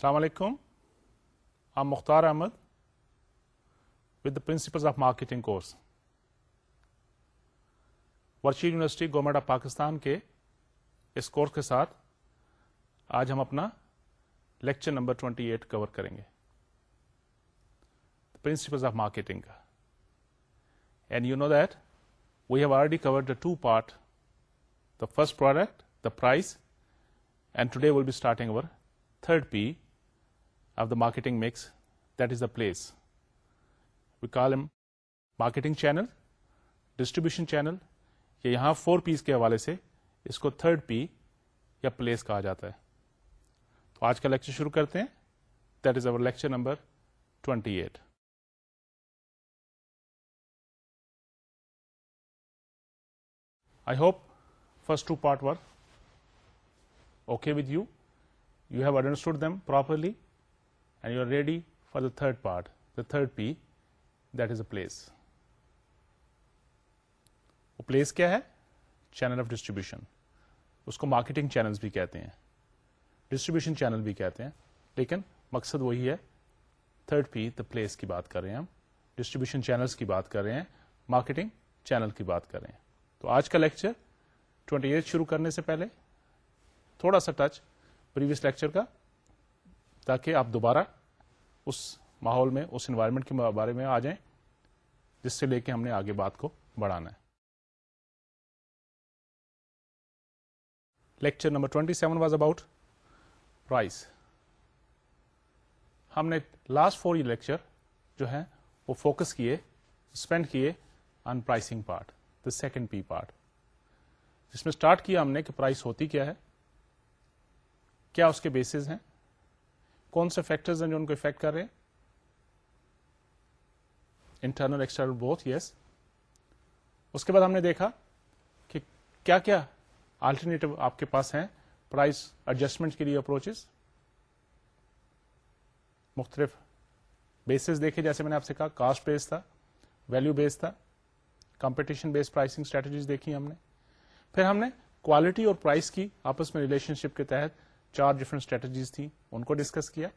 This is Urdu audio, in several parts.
السلام علیکم I'm Mukhtar Ahmed with the principles of marketing course. ورچی یونیورسٹی گورنمنٹ آف پاکستان کے اس کورس کے ساتھ آج ہم اپنا لیکچر نمبر 28 کور کریں گے پرنسپلز آف مارکیٹنگ کا and you know that we have already cover the two part the first product the price and today will be starting our third P of the marketing mix that is the place we call them marketing channel distribution channel یا یہاں فور پیس کے حوالے سے اس کو تھرڈ پی یا پلیس کہا جاتا ہے. تو آج کا لیکچر شروع کرتے ہیں. That is our lecture number twenty eight I hope first two part were okay with you you have understood them properly and you are ready for the third part the third P that is a place وہ پلیس کیا ہے چینل آف ڈسٹریبیوشن اس کو مارکیٹنگ چینل بھی کہتے ہیں ڈسٹریبیوشن چینل بھی کہتے ہیں لیکن مقصد وہی ہے تھرڈ پی دا پلیس کی بات کر رہے ہیں ہم ڈسٹریبیوشن چینلس کی بات کر رہے ہیں مارکیٹنگ چینل کی بات کر رہے ہیں تو آج کا لیکچر ٹوینٹی ایٹ شروع کرنے سے پہلے تھوڑا سا ٹچ پریویس لیکچر کا تاکہ آپ دوبارہ اس ماحول میں، اس انوائرمنٹ کے بارے میں آ جائیں، جس سے لے کے ہم نے آگے بات کو بڑھانا ہے۔ Lecture number twenty seven was about price ہم نے لاسٹ فور لیکچر جو ہے وہ فوکس کیے اسپینڈ کیے on pricing part the second P part جس میں اسٹارٹ کیا ہم نے کہ پرائس ہوتی کیا ہے، کیا اس کے بیسز ہیں؟ کون سے فیکٹرز ہیں جو ان کو افیکٹ کر رہے ہیں؟ انٹرنل ایکسٹرنل بوتھ یس اس کے بعد ہم نے دیکھا کہ کیا کیا آلٹرنیٹو آپ کے پاس ہیں پرائز ایڈجسٹمنٹ کے لیے اپروچز مختلف بیسز دیکھے، جیسے میں نے آپ سے کہا کاسٹ بیس تھا ویلو بیس تھا کمپٹیشن بیس پرائسنگ اسٹریٹجیز دیکھی ہم نے۔ پھر ہم نے کوالٹی اور پرائز کی آپس میں ریلیشن شپ کے تحت چار ڈفرنٹ اسٹریٹجیز تھیں، ان کو ڈسکس کیا۔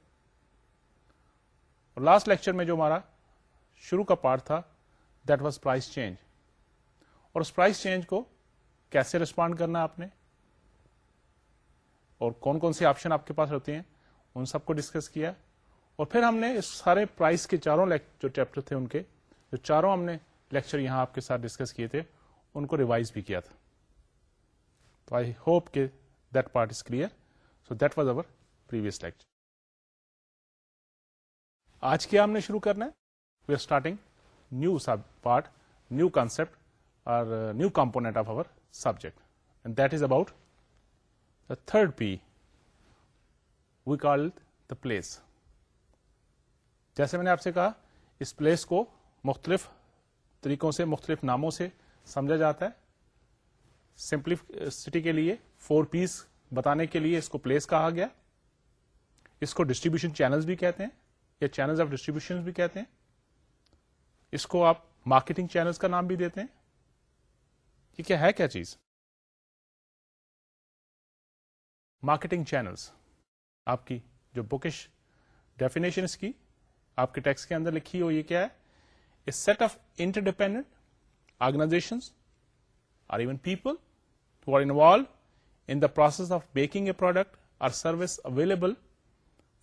اور لاسٹ لیکچر میں جو ہمارا شروع کا پارٹ تھا دیٹ واز پرائز چینج اور اس پرائز چینج کو کیسے ریسپونڈ کرنا آپ نے؟ اور کون کون سے آپشن آپ کے پاس ہوتے ہیں؟ ان سب کو ڈسکس کیا۔ اور پھر ہم نے اس سارے پرائز کے چاروں جو چیپٹر تھے ان کے، جو چاروں ہم نے لیکچر یہاں آپ کے ساتھ ڈسکس کیے تھے، ان کو ریوائز بھی کیا تھا۔ تو آئی ہوپ کہ that part is clear so that was our previous lecture آج کیا ہم نے شروع کرنا ہے؟ We are starting new sub part new concept اور new component of our subject and that is about the third P we call the place جیسے میں نے آپ سے کہا، اس پلیس کو مختلف طریقوں سے، مختلف ناموں سے سمجھا جاتا ہے۔ سمپلسٹی کے لیے فور پیس بتانے کے لیے اس کو پلیس کہا گیا. اس کو ڈسٹریبیوشن چینلز بھی کہتے ہیں یا چینلز آف ڈسٹریبیوشن بھی کہتے ہیں. اس کو آپ مارکیٹنگ چینلز کا نام بھی دیتے ہیں. یہ کیا ہے کیا چیز؟ مارکیٹنگ چینلز آپ کی جو بکش ڈیفینیشن کی آپ کے ٹیکس کے اندر لکھی ہو یہ کیا ہے؟ Set of interdependent organization or even people are involve in the process of making a product or service available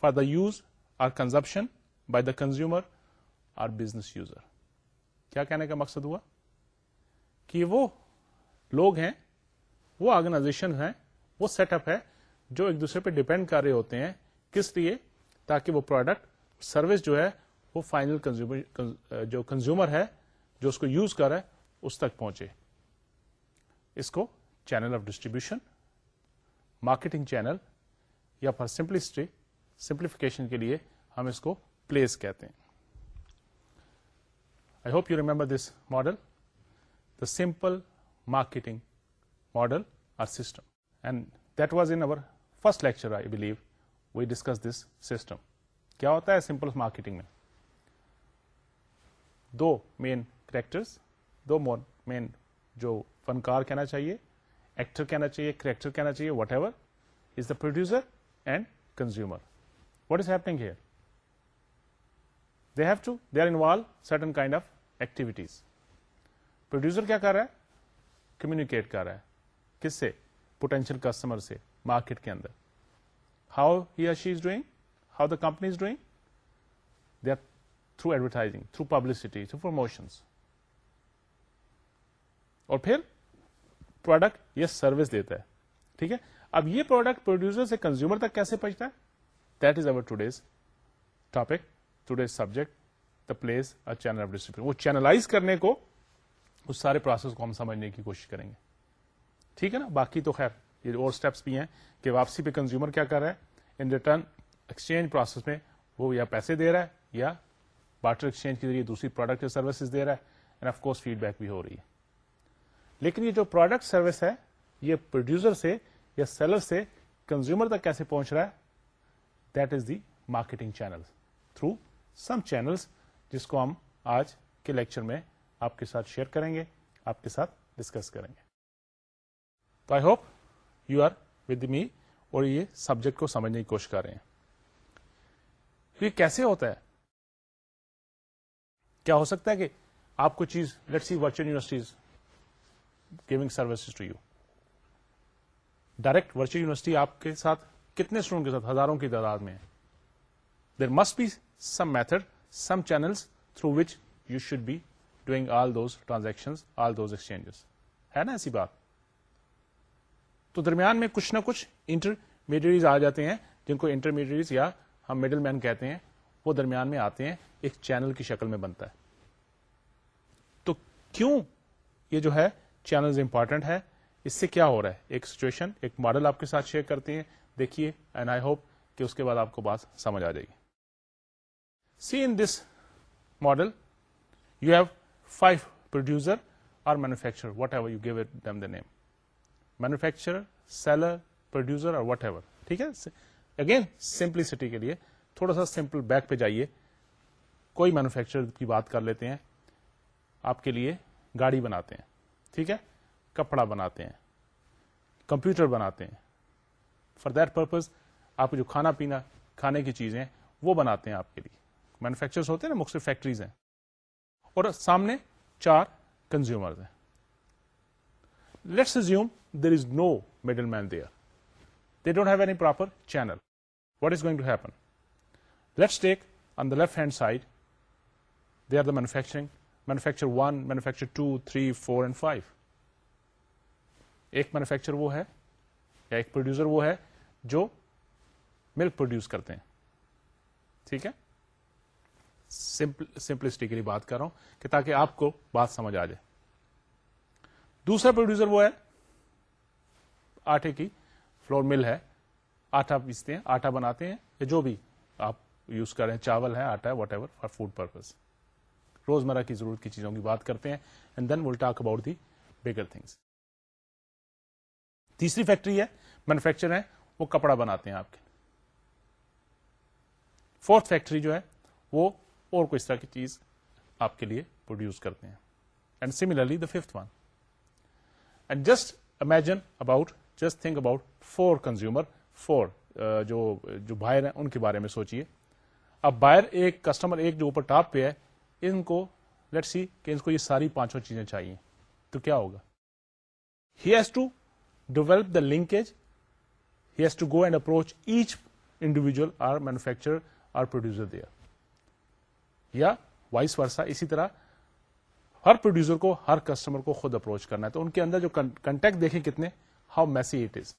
for the use or consumption by the consumer or business user کیا کہنے کا مقصد ہوا؟ کہ وہ لوگ ہیں، وہ آرگنائزیشن ہیں، وہ سیٹ اپ ہے جو ایک دوسرے پہ ڈپینڈ کر رہے ہوتے ہیں کس لیے؟ تاکہ وہ پروڈکٹ سروس جو ہے، وہ فائنل جو کنزیومر ہے، جو اس کو یوز کر رہا ہے، اس تک پہنچے۔ اس کو channel of distribution marketing channel یا فار سمپلسٹی سمپلیفکیشن کے لیے ہم اس کو پلیس کہتے ہیں۔ I hope you remember this model the simple marketing model or system and that was in our first lecture I believe we discuss this system کیا ہوتا ہے سمپل مارکیٹنگ میں؟ دو مین کریکٹرس دو مین جو فنکار کہنا چاہیے ایکٹر کہنا چاہیے کریکٹر کہنا چاہیے whatever is the producer and consumer what is happening here they have to they are involve certain kind of activities producer کیا کر رہا ہے کمیونیکیٹ کر رہا ہے کس سے پوٹینشیل کسٹمر سے مارکیٹ کے اندر how he her she is doing how the company is doing they are through advertising through publicity through promotions اور پھر پروڈکٹ یہ سروس دیتا ہے۔ ٹھیک ہے؟ اب یہ پروڈکٹ پروڈیوسر سے کنزیومر تک کیسے پہنچتا ہے؟ That is our today's topic today's subject the place channel of distribution وہ چینلائز کرنے کو اس سارے پروسیس کو ہم سمجھنے کی کوشش کریں گے۔ ٹھیک ہے نا؟ باقی تو خیر، یہ اور اسٹیپس بھی ہیں کہ واپسی پہ کنزیومر کیا کر رہا ہے؟ ان ریٹرن ایکسچینج پروسیس میں وہ یا پیسے دے رہا ہے یا بارٹر ایکسچینج کے ذریعے دوسری پروڈکٹ سروسز دے رہا ہے۔ And of course feedback بھی ہو رہی ہے۔ لیکن یہ جو پروڈکٹ سروس ہے، یہ پروڈیوسر سے یا سیلر سے کنزیومر تک کیسے پہنچ رہا ہے؟ That is the marketing channel through some channels جس کو ہم آج کے لیکچر میں آپ کے ساتھ شیئر کریں گے، آپ کے ساتھ ڈسکس کریں گے۔ تو I hope you are with me اور یہ سبجیکٹ کو سمجھنے کی کوشش کر رہے ہیں۔ یہ کیسے ہوتا ہے؟ کیا ہو سکتا ہے کہ آپ کو چیز let see virtual universities giving services to you. Direct virtual university آپ کے ساتھ کتنے اسٹوڈنٹ کے ساتھ ہزاروں کی تعداد میں there must be some method some channel through which you should be doing all those transaction all those exchanges ہے نا ایسی بات؟ تو درمیان میں کچھ نہ کچھ انٹرمیڈیٹریز آ جاتے ہیں، جن کو انٹرمیڈیٹریز یا ہم مڈل مین کہتے ہیں، وہ درمیان میں آتے ہیں، ایک چینل کی شکل میں بنتا ہے۔ تو کیوں یہ جو ہے چینل امپورٹنٹ ہے اس سے کیا ہو رہا ہے؟ ایک سچویشن ایک ماڈل آپ کے ساتھ شیئر کرتے ہیں۔ دیکھیے اینڈ آئی ہوپ کہ اس کے بعد آپ کو بات سمجھ آ جائے گی۔ See in this model you have five producer اور manufacture whatever you give it them the name manufacture seller producer اور وٹ ایور ٹھیک ہے؟ اگین سمپلسٹی کے لیے تھوڑا سا سمپل بیک پہ جائیے۔ کوئی مینوفیکچر کی بات کر لیتے ہیں، آپ کے لیے گاڑی بناتے ہیں۔ ٹھیک ہے؟ کپڑا بناتے ہیں، کمپیوٹر بناتے ہیں۔ فار دیٹ پرپز آپ جو کھانا پینا، کھانے کی چیزیں، وہ بناتے ہیں آپ کے لیے۔ مینوفیکچر ہوتے ہیں نا، مختلف فیکٹریز ہیں۔ اور سامنے چار کنزیومر ہیں۔ Let's assume there is no middle man there they don't have any proper channel what is going to happen let's take on the left hand side they are the manufacturing manufacture one manufacture two three four and five ایک مینوفیکچر وہ ہے یا ایک پروڈیوسر وہ ہے جو ملک پروڈیوس کرتے ہیں. ٹھیک ہے؟ سمپلسٹی کے لیے بات کر رہا ہوں کہ تاکہ آپ کو بات سمجھ آ جائے. دوسرا پروڈیوسر وہ ہے، آٹے کی فلور مل ہے. آٹا پیستے ہیں، آٹا بناتے ہیں، یا جو بھی آپ یوز کر رہے ہیں، چاول ہے، آٹا ہے whatever for food purpose روزمرہ کی ضرورت کی چیزوں کی بات کرتے ہیں and then will talk about the bigger things تیسری فیکٹری ہے مینوفیکچر ہے وہ کپڑا بناتے ہیں آپ کے فورتھ فیکٹری جو ہے، وہ اور کوئی اس طرح کی چیز آپ کے لیے پروڈیوس کرتے ہیں۔ And similarly the fifth one and just imagine about just think about four consumer four جو بائر ہیں، ان کے بارے میں سوچیے اب بائر ایک کسٹمر ایک جو اوپر ٹاپ پہ ہے ان کو لیٹ سی کہ ان کو یہ ساری پانچوں چیزیں چاہیے۔ تو کیا ہوگا؟ He has to develop the linkage he has to go and approach each individual or manufacture or producer دیا یا وائس ورسا اسی طرح ہر پروڈیوسر کو، ہر کسٹمر کو خود اپروچ کرنا ہے۔ تو ان کے اندر جو کنٹیکٹ دیکھیں کتنے ہاؤ میسی اٹ از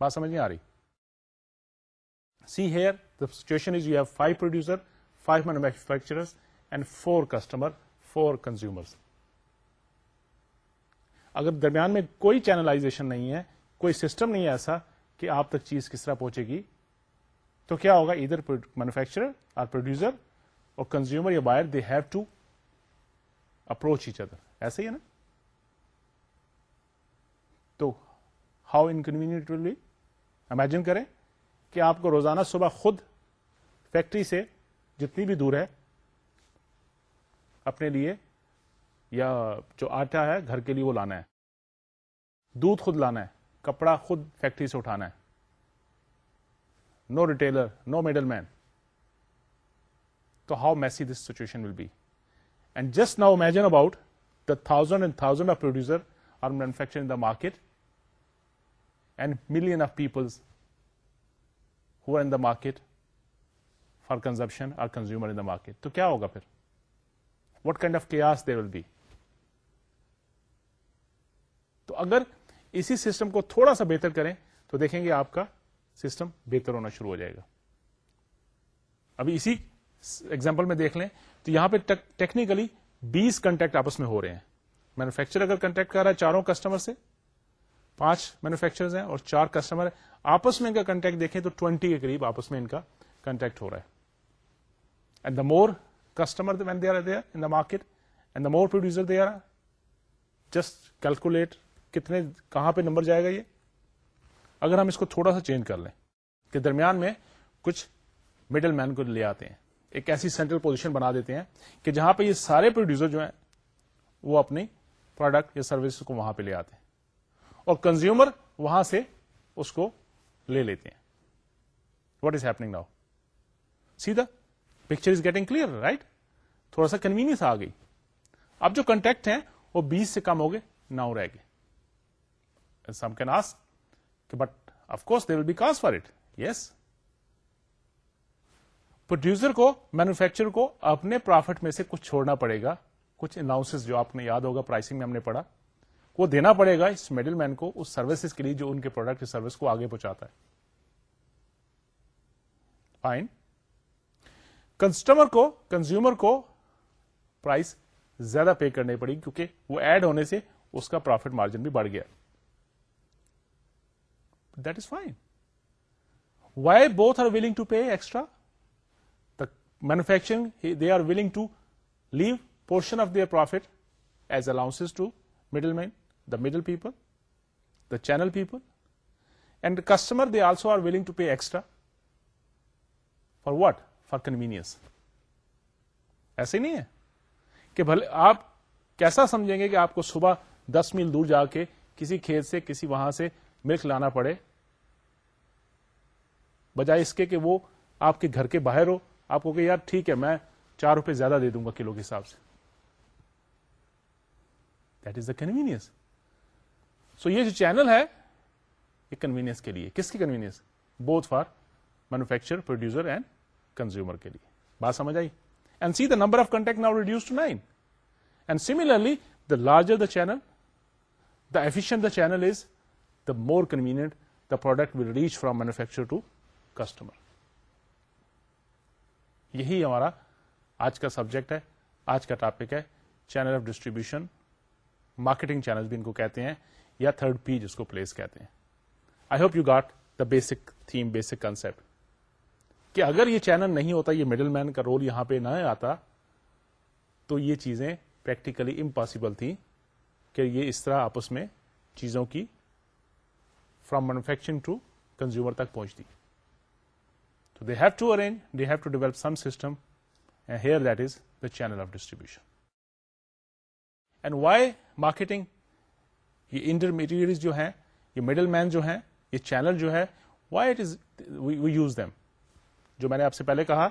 بات سمجھ نہیں آ رہی؟ See here the situation is you have five producer five manufacturer and four customer four consumer اگر درمیان میں کوئی چینلائزیشن نہیں ہے، کوئی سسٹم نہیں ہے ایسا کہ آپ تک چیز کس طرح پہنچے گی، تو کیا ہوگا؟ ادھر مینوفیکچرر اور پروڈیوسر اور کنزیومر یا buyer they have to approach each other ایسا ہی ہے نا؟ تو how inconvenient will be imagine کریں کہ آپ کو روزانہ صبح خود فیکٹری سے جتنی بھی دور ہے اپنے لیے یا جو آٹا ہے گھر کے لیے وہ لانا ہے۔ دودھ خود لانا ہے، کپڑا خود فیکٹری سے اٹھانا ہے۔ نو ریٹیلر نو مڈل مین تو how messy this situation will be and just now imagine about the thousand and thousand of producer or manufacture in the market and million of peoples who are in the market for consumption or consumer in the market تو کیا ہوگا پھر؟ What kind of chaos they will be تو اگر اسی سسٹم کو تھوڑا سا بہتر کریں تو دیکھیں گے آپ کا سسٹم بہتر ہونا شروع ہو جائے گا۔ ابھی اسی ایگزامپل میں دیکھ لیں تو یہاں پہ ٹیکنیکلی بیس کنٹیکٹ آپس میں ہو رہے ہیں۔ مینوفیکچر اگر کنٹیکٹ کر رہا ہے چاروں کسٹمر سے، پانچ مینوفیکچر ہیں اور چار کسٹمر آپس میں ان کا کنٹیکٹ دیکھیں تو ٹوینٹی کے قریب آپس میں ان کا کنٹیکٹ ہو رہا ہے۔ And the more customer when they are they in the market and the more producer they are just calculate کتنے کہاں پہ نمبر جائے گا یہ اگر ہم اس کو تھوڑا سا چینج کر لیں کہ درمیان میں کچھ مڈل مین کو لے آتے ہیں، ایک ایسی سینٹرل پوزیشن بنا دیتے ہیں کہ جہاں پہ یہ سارے پروڈیوسر جو ہیں، وہ اپنی پروڈکٹ یا سروس کو وہاں پہ لے آتے ہیں اور کنزیومر وہاں سے اس کو لے لیتے ہیں۔ What is happening now see the picture is getting clear right تھوڑا سا کنوینئنس آ گئی۔ اب جو کنٹیکٹ ہیں، وہ بیس سے کم ہو گئے، نو رہ گئے۔ Some can ask but of course they will be cost for it yes producer کو مینوفیکچر کو اپنے پروفٹ میں سے کچھ چھوڑنا پڑے گا۔ کچھ اناؤنس جو آپ نے یاد ہوگا پرائسنگ میں ہم نے پڑھا۔ وہ دینا پڑے گا اس مڈل مین کو، اس سروسز کے لیے جو ان کے پروڈکٹ سروس کو آگے پہنچاتا ہے۔ فائن کسٹمر کو کنزیومر کو پرائز زیادہ پے کرنی پڑی کیونکہ وہ ایڈ ہونے سے اس کا پروفٹ مارجن بھی بڑھ گیا۔ That is fine why both are willing to pay extra the manufacturing they are willing to leave portion of their profit as allowance to middle man the middle people the channel people and customer they also are willing to pay extra for what for convenience ایسے نہیں ہے کہ بھلے آپ کیسا سمجھیں گے کہ آپ کو صبح دس میل دور جا کے کسی کھیت سے، کسی وہاں سے ملک لانا پڑے؟ بجائے اس کے کہ وہ آپ کے گھر کے باہر ہو، آپ کو کہ یار ٹھیک ہے، میں چار روپے زیادہ دے دوں گا کلو کے حساب سے۔ دیٹ از دا کنوینئنس سو یہ جو چینل ہے، یہ کنوینئنس کے لیے۔ کس کی convenience both for manufacture producer and consumer کے لیے بات سمجھ آئی and see the number of contact now reduce to nine and similarly the larger the channel the efficient the channel is the more convenient the product will reach from manufacture to customer یہی ہمارا آج کا سبجیکٹ ہے، آج کا ٹاپک ہے channel of distribution marketing channel بھی ان کو کہتے ہیں، یا تھرڈ پی جس کو پلیس کہتے ہیں۔ I hope you got the basic theme basic concept کہ اگر یہ چینل نہیں ہوتا یہ مڈل مین کا رول یہاں پہ نہ آتا تو یہ چیزیں پریکٹیکلی امپاسبل تھیں کہ یہ اس طرح آپس میں چیزوں کی فرام مینوفیکچرنگ ٹو کنزیومر تک پہنچتی So they have to arrange, they have to develop some system, and here that is the channel of distribution. And why یہ انٹرمیڈیٹ جو ہیں یہ مڈل مین جو ہیں یہ چینل جو ہے why it is we use them جو میں نے آپ سے پہلے کہا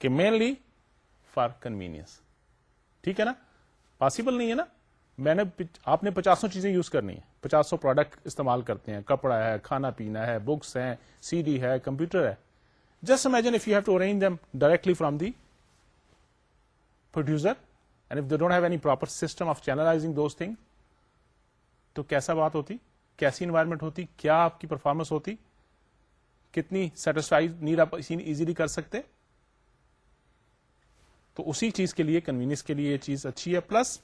کہ مینلی فار کنوینئنس ٹھیک ہے نا؟ پاسبل نہیں ہے نا؟ میں نے آپ نے پچاسوں چیزیں یوز کرنی ہے پچاسوں پروڈکٹ استعمال کرتے ہیں. کپڑا ہے، کھانا پینا ہے بکس ہیں سی ڈی ہے کمپیوٹر ہے. Just imagine if you have to arrange them directly from the producer and if they don't have any proper system of channelizing those thing تو کیسا بات ہوتی؟ کیسی انوائرمنٹ ہوتی؟ کیا آپ کی پرفارمنس ہوتی؟ کتنی سیٹسفائڈ نیڈ آپ ایزیلی کر سکتے تو اسی چیز کے لیے کنوینئنس کے لیے یہ چیز اچھی ہے پلس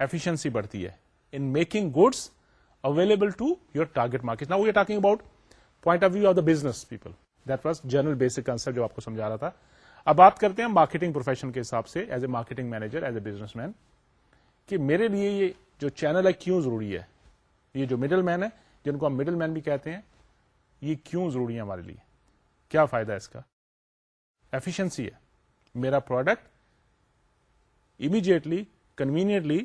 ایفیشنسی بڑھتی ہے in making goods available to your target market نا we talking about point of view of the business people that was general basic concept جو آپ کو سمجھا رہا تھا. اب بات کرتے ہیں مارکیٹنگ پروفیشن کے حساب سے as a marketing manager as a businessman کہ میرے لیے یہ جو چینل ہے کیوں ضروری ہے؟ یہ جو مڈل مین ہے، جن کو ہم مڈل مین بھی کہتے ہیں یہ کیوں ضروری ہے ہمارے لیے؟ کیا فائدہ ہے اس کا؟ ایفیشنسی ہے۔ میرا پروڈکٹ امیڈیٹلی کنوینئنٹلی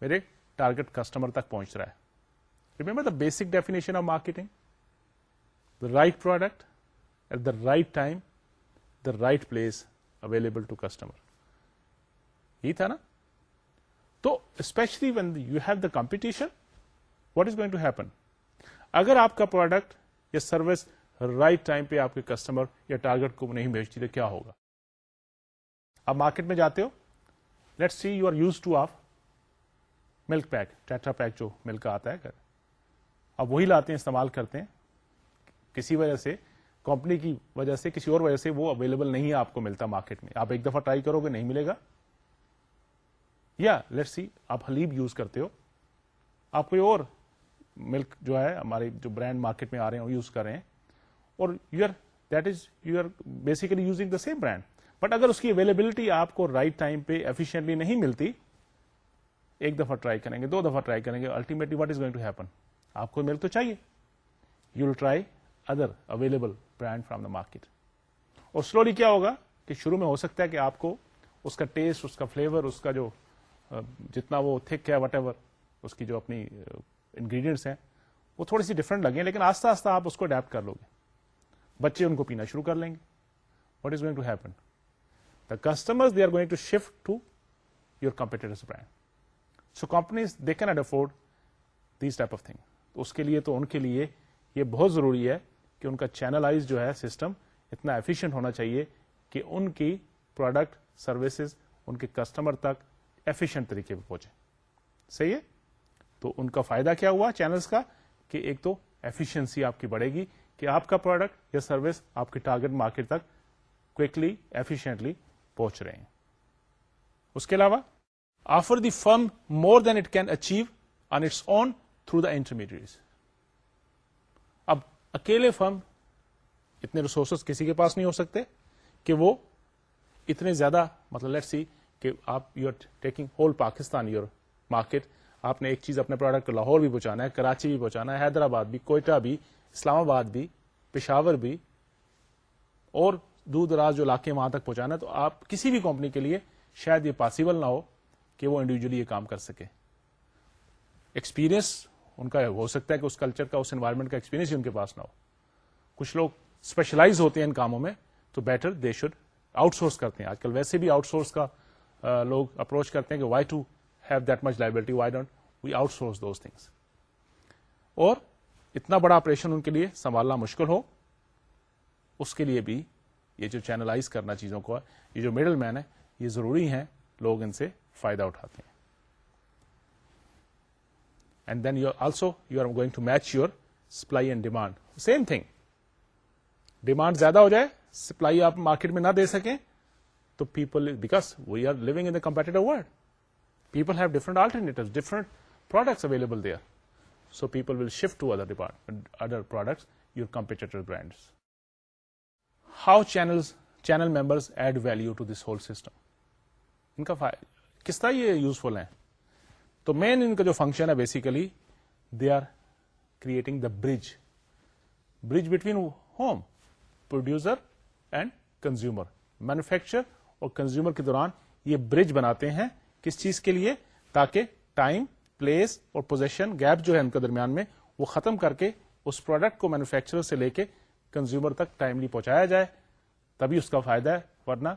میرے ٹارگیٹ کسٹمر تک پہنچ رہا ہے۔ Remember the basic definition of marketing the right product at the right time, the right place available to customer یہ تھا نا؟ تو specially when you have the competition what is going to happen اگر آپ کا پروڈکٹ یا سروس رائٹ ٹائم پہ آپ کے کسٹمر یا ٹارگیٹ کو نہیں بھیجتی تو کیا ہوگا؟ آپ مارکیٹ میں جاتے ہو let see you are use to of milk pack tetra pack جو ملک آتا ہے گھر۔ اب وہی لاتے ہیں، استعمال کرتے ہیں۔ کسی وجہ سے کمپنی کی وجہ سے، کسی اور وجہ سے وہ اویلیبل نہیں ہے، آپ کو ملتا مارکیٹ میں۔ آپ ایک دفعہ ٹرائی کرو گے، نہیں ملے گا۔ یا لیٹ سی آپ حلیب یوز کرتے ہو۔ آپ کوئی اور ملک جو ہے ہمارے جو برانڈ مارکیٹ میں آ رہے ہیں یوز کر رہے ہیں۔ اور you are that is you are basically using the same brand but اگر اس کی اویلیبلٹی آپ کو رائٹ ٹائم پہ ایفیشنٹلی نہیں ملتی، ایک دفعہ ٹرائی کریں گے، دو دفعہ ٹرائی کریں گے ultimately what is going to happen آپ کو مل تو چاہیے۔ You will try other available brand from the market اور سلولی کیا ہوگا کہ شروع میں ہو سکتا ہے کہ آپ کو اس کا ٹیسٹ اس کا فلیور اس کا جو جتنا وہ تھک ہے وٹ ایور اس کی جو اپنی انگریڈینٹس ہیں، وہ تھوڑی سی ڈفرنٹ لگے لیکن آستہ آستہ آپ اس کو اڈیپٹ کر لو گے۔ بچے ان کو پینا شروع کر لیں گے۔ What is going to happen the customer they are going to shift to your competitor brand so companies they can add afford this type of thing اس کے لیے تو ان کے لیے یہ بہت ضروری ہے کہ ان کا چینلائز جو ہے سسٹم اتنا ایفیشینٹ ہونا چاہیے کہ ان کی پروڈکٹ سروسز ان کے کسٹمر تک ایفیشینٹ طریقے پہ پہنچے۔ صحیح ہے؟ تو ان کا فائدہ کیا ہوا چینلز کا؟ کہ ایک تو ایفیشنسی آپ کی بڑھے گی کہ آپ کا پروڈکٹ یا سروس آپ کے ٹارگیٹ مارکیٹ تک کوکلی ایفیشنٹلی پہنچ رہے ہیں۔ اس کے علاوہ offer the firm more than it can achieve on its own through the intermediate اب اکیلے فرم اتنے ریسورسز کسی کے پاس نہیں ہو سکتے کہ وہ اتنے زیادہ مطلب لیٹ سی کہ آپ you are taking whole Pakistan your market آپ نے ایک چیز اپنے پروڈکٹ کو لاہور بھی پہنچانا ہے، کراچی بھی پہنچانا ہے، حیدرآباد بھی، کوئٹہ بھی، اسلام آباد بھی، پشاور بھی، اور دور دراز جو علاقے وہاں تک پہنچانا ہے، تو آپ کسی بھی کمپنی کے لیے شاید یہ پاسبل نہ ہو کہ وہ انڈیویجلی یہ کام کر سکے۔ ایکسپیرئنس ان کا ہو سکتا ہے کہ اس کلچر کا، اس انوائرمنٹ کا ایکسپیرینس ہی ان کے پاس نہ ہو۔ کچھ لوگ اسپیشلائز ہوتے ہیں ان کاموں میں، تو better they should outsource کرتے ہیں۔ آج کل ویسے بھی آؤٹ سورس کا لوگ اپروچ کرتے ہیں کہ why to have that much liability why don't we outsource those things اور اتنا بڑا آپریشن ان کے لیے سنبھالنا مشکل ہو، اس کے لیے بھی یہ جو چینلائز کرنا چیزوں کو، یہ جو مڈل مین ہے، یہ ضروری ہے لوگ ان سے فائدہ اٹھاتے ہیں۔ And then you also you are going to match your supply and demand same thing demand زیادہ ہو جائے سپلائی آپ مارکیٹ میں نہ دے سکیں، تو پیپل بیکاز وی آر لوگ in the competitive world people have different alternative different products available there so people will shift to other other products your competitor brands how channel channel members add value to this whole system ان کا کس طرح یہ یوزفل ہے تو مین ان کا جو فنکشن ہے basically they are creating the bridge bridge between home producer and consumer manufacture اور کنزیومر کے دوران یہ برج بناتے ہیں کس چیز کے لیے؟ تاکہ ٹائم پلیس اور پوزیشن گیپ جو ہے ان کے درمیان میں وہ ختم کر کے اس پروڈکٹ کو مینوفیکچرر سے لے کے کنزیومر تک ٹائملی پہنچایا جائے، تبھی اس کا فائدہ ہے، ورنہ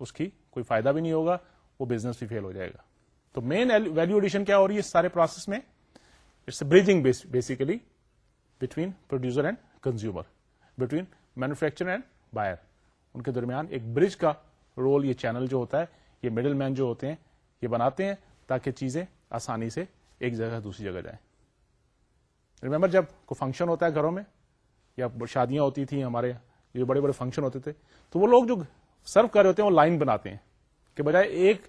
اس کی کوئی فائدہ بھی نہیں ہوگا، وہ بزنس بھی فیل ہو جائے گا۔ تو مین ویلو ایڈیشن کیا ہو رہی ہے اس سارے پروسیس میں؟ It's bridging basically between producer and consumer between manufacture and buyer ان کے درمیان ایک برج کا رول یہ چینل جو ہوتا ہے، یہ مڈل مین جو ہوتے ہیں یہ بناتے ہیں تاکہ چیزیں آسانی سے ایک جگہ دوسری جگہ جائیں۔ ریمبر جب کوئی فنکشن ہوتا ہے گھروں میں، یا شادیاں ہوتی تھیں ہمارے جو بڑے بڑے فنکشن ہوتے تھے، تو وہ لوگ جو سرو کر رہے ہوتے ہیں، وہ لائن بناتے ہیں۔ کہ بجائے ایک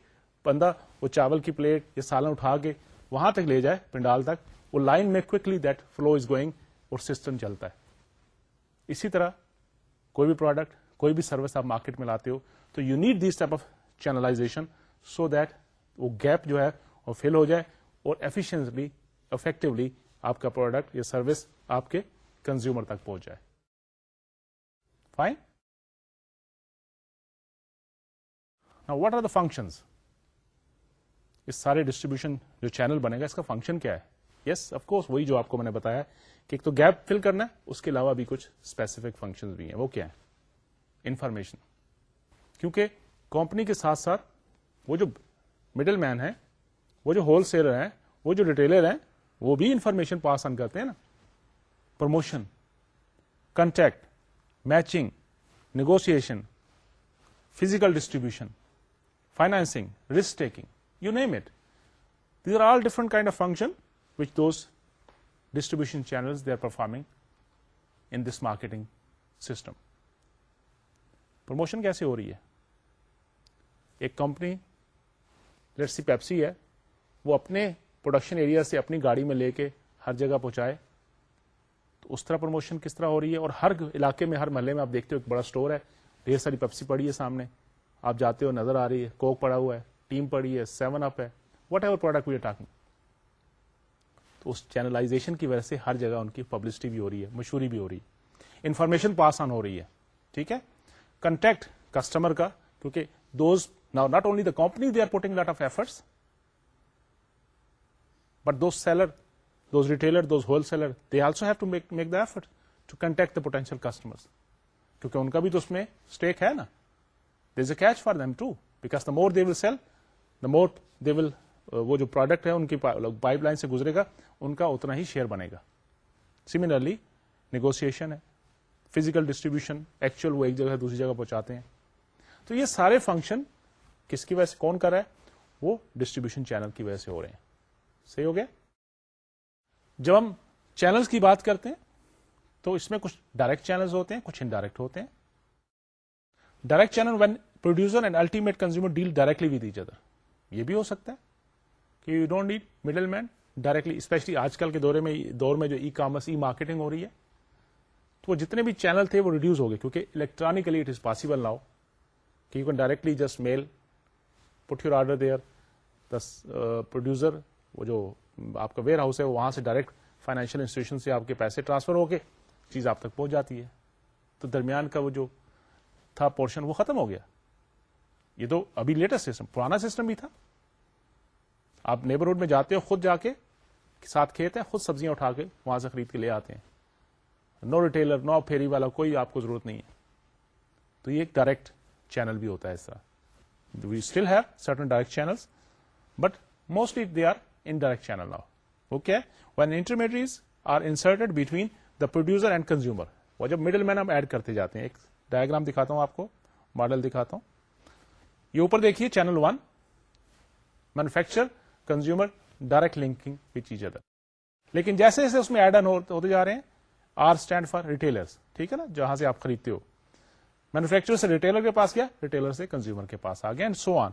بندہ وہ چاول کی پلیٹ یا سالن اٹھا کے وہاں تک لے جائے، پنڈال تک، وہ لائن میں quickly that flow is going اور سسٹم چلتا ہے۔ اسی طرح کوئی بھی پروڈکٹ کوئی بھی سروس آپ مارکیٹ میں لاتے ہو، تو you need this type of channelization so that وہ گیپ جو ہے وہ فل ہو جائے اور ایفیشنٹلی افیکٹولی آپ کا پروڈکٹ یا سروس آپ کے کنزیومر تک پہنچ جائے۔ Fine what are the functions اس سارے ڈسٹریبیوشن جو چینل بنے گا، اس کا فنکشن کیا ہے؟ یس اف کورس وہی جو آپ کو میں نے بتایا کہ ایک تو گیپ فل کرنا ہے، اس کے علاوہ بھی کچھ اسپیسیفک فنکشن بھی ہیں۔ وہ کیا ہے انفارمیشن کیونکہ کمپنی کے ساتھ ساتھ وہ جو مڈل مین ہے وہ جو ہول سیلر ہیں، وہ جو ریٹیلر ہیں، وہ بھی انفارمیشن پاس آن کرتے ہیں نا. Promotion contact matching negotiation physical distribution financing risk taking you name it these are all different kind of function which those distribution channel they are performing in this marketing system promotion کیسے ہو رہی ہے؟ ایک کمپنی سی پیپسی ہے۔ وہ اپنے پروڈکشن ایریا سے اپنی گاڑی میں لے کے ہر جگہ پہنچائے۔ تو اس طرح پروموشن کس طرح ہو رہی ہے؟ اور ہر علاقے میں، ہر محلے میں آپ دیکھتے ہو ایک بڑا اسٹور ہے۔ ڈھیر ساری پیپسی پڑی ہے سامنے۔ آپ جاتے ہو، نظر آ رہی ہے۔ کوک پڑا ہوا ہے ٹیم پڑی ہے سیون اپ ہے۔ Whatever product we talking تو اس چینلائزیشن کی وجہ سے ہر جگہ ان کی پبلسٹی بھی ہو رہی ہے، مشہوری بھی ہو رہی ہے۔ انفارمیشن پاس آن ہو رہی ہے۔ ٹھیک ہے؟ کنٹیکٹ کسٹمر کا، کیونکہ دوز نا not only the company they are putting lot of efforts but those seller those retailer those wholesaler they also have to make the effort to contact the potential customer کیونکہ ان کا بھی تو اس میں اسٹیک ہے نا this a catch for them too because the more they will sell the more they will وہ جو پروڈکٹ ہے ان کی پائپ لائن سے گزرے گا ان کا اتنا ہی شیئر بنے گا سملرلی نیگوسن ہے فزیکل ڈسٹریبیوشن ایکچوئل وہ ایک جگہ دوسری جگہ پہنچاتے ہیں تو یہ سارے فنکشن کس کی وجہ سے، کون کر رہا ہے؟ وہ ڈسٹریبیوشن چینل کی وجہ سے ہو رہے ہیں۔ صحیح ہو گیا؟ جب ہم چینلز کی بات کرتے ہیں، تو اس میں کچھ ڈائریکٹ چینلز ہوتے ہیں، کچھ انڈائریکٹ ہوتے ہیں۔ Direct channel when producer and ultimate consumer deal directly with each other یہ بھی ہو سکتا ہے کہ you don't need middleman directly especially آج کل کے دورے میں، دور میں جو ای کامرس ای مارکیٹنگ ہو رہی ہے۔ تو وہ جتنے بھی چینل تھے، وہ ریڈیوس ہو گئے، کیونکہ electronically it is possible now کہ you can directly just mail put your order there this producer وہ جو آپ کا ویئر ہاؤس ہے وہاں سے ڈائریکٹ فائنینشیل انسٹیٹیوشن سے آپ کے پیسے ٹرانسفر ہو کے چیز آپ تک پہنچ جاتی ہے۔ تو درمیان کا وہ جو تھا پورشن وہ ختم ہو گیا۔ یہ تو ابھی لیٹسٹ سسٹم پرانا سسٹم بھی تھا۔ آپ نیبرہڈ میں جاتے ہو خود جا کے ساتھ کھیت ہے خود سبزیاں اٹھا کے وہاں سے خرید کے لے آتے ہیں۔ نو ریٹیلر نو پھیری والا، کوئی آپ کو ضرورت نہیں ہے۔ تو یہ ایک ڈائریکٹ چینل بھی ہوتا ہے اس طرح۔ We still have certain direct channel but mostly they are indirect channel now okay when intermediaries are inserted between the producer and consumer وہ جب مڈل مین ہم ایڈ کرتے جاتے ہیں، ایک ڈائگرام دکھاتا ہوں آپ کو ماڈل دکھاتا ہوں۔ یہ اوپر دیکھیے channel one manufacture consumer direct linking which each other لیکن جیسے جیسے اس میں ایڈ آن ہوتے جا رہے ہیں آر اسٹینڈ فار ریٹیلر ٹھیک ہے نا؟ جہاں سے آپ خریدتے ہو۔ مینوفیکچر سے ریٹیلر کے پاس گیا ریٹیلر سے کنزیومر کے پاس آ گیا and so on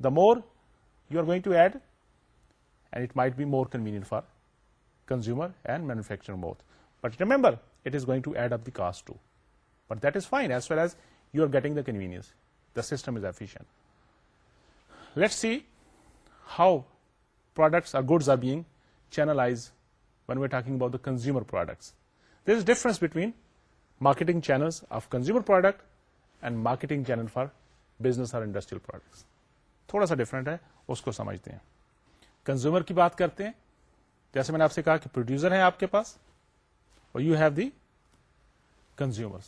the more you are going to add and it might be more convenient for consumer and manufacture mouth but remember it is going to add up the cost too but that is fine as well as you are getting the convenience the system is efficient let see how products or goods are being channelized when we're talking about the consumer products. There is a difference between marketing channels of consumer product and marketing channel for business or industrial products. تھوڑا سا ڈفرنٹ ہے، اس کو سمجھتے ہیں۔ کنزیومر کی بات کرتے ہیں۔ جیسے میں نے آپ سے کہا کہ پروڈیوسر ہیں آپ کے پاس اور یو ہیو دی کنزیومر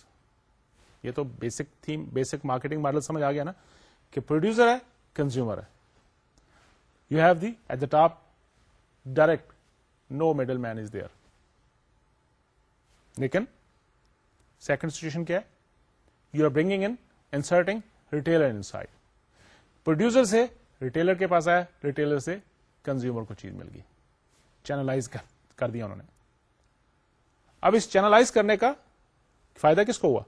یہ تو basic theme basic marketing model سمجھ آ گیا نا کہ پروڈیوسر ہے کنزیومر ہے۔ You have the at the top direct no middleman is there لیکن سیکنڈ سچویشن کیا ہے؟ You are bringing in inserting retailer inside producer سے ریٹیلر کے پاس آیا ریٹیلر سے کنزیومر کو چیز مل گئی۔ چینلائز کر دیا انہوں نے۔ اب اس چینلائز کرنے کا فائدہ کس کو ہوا؟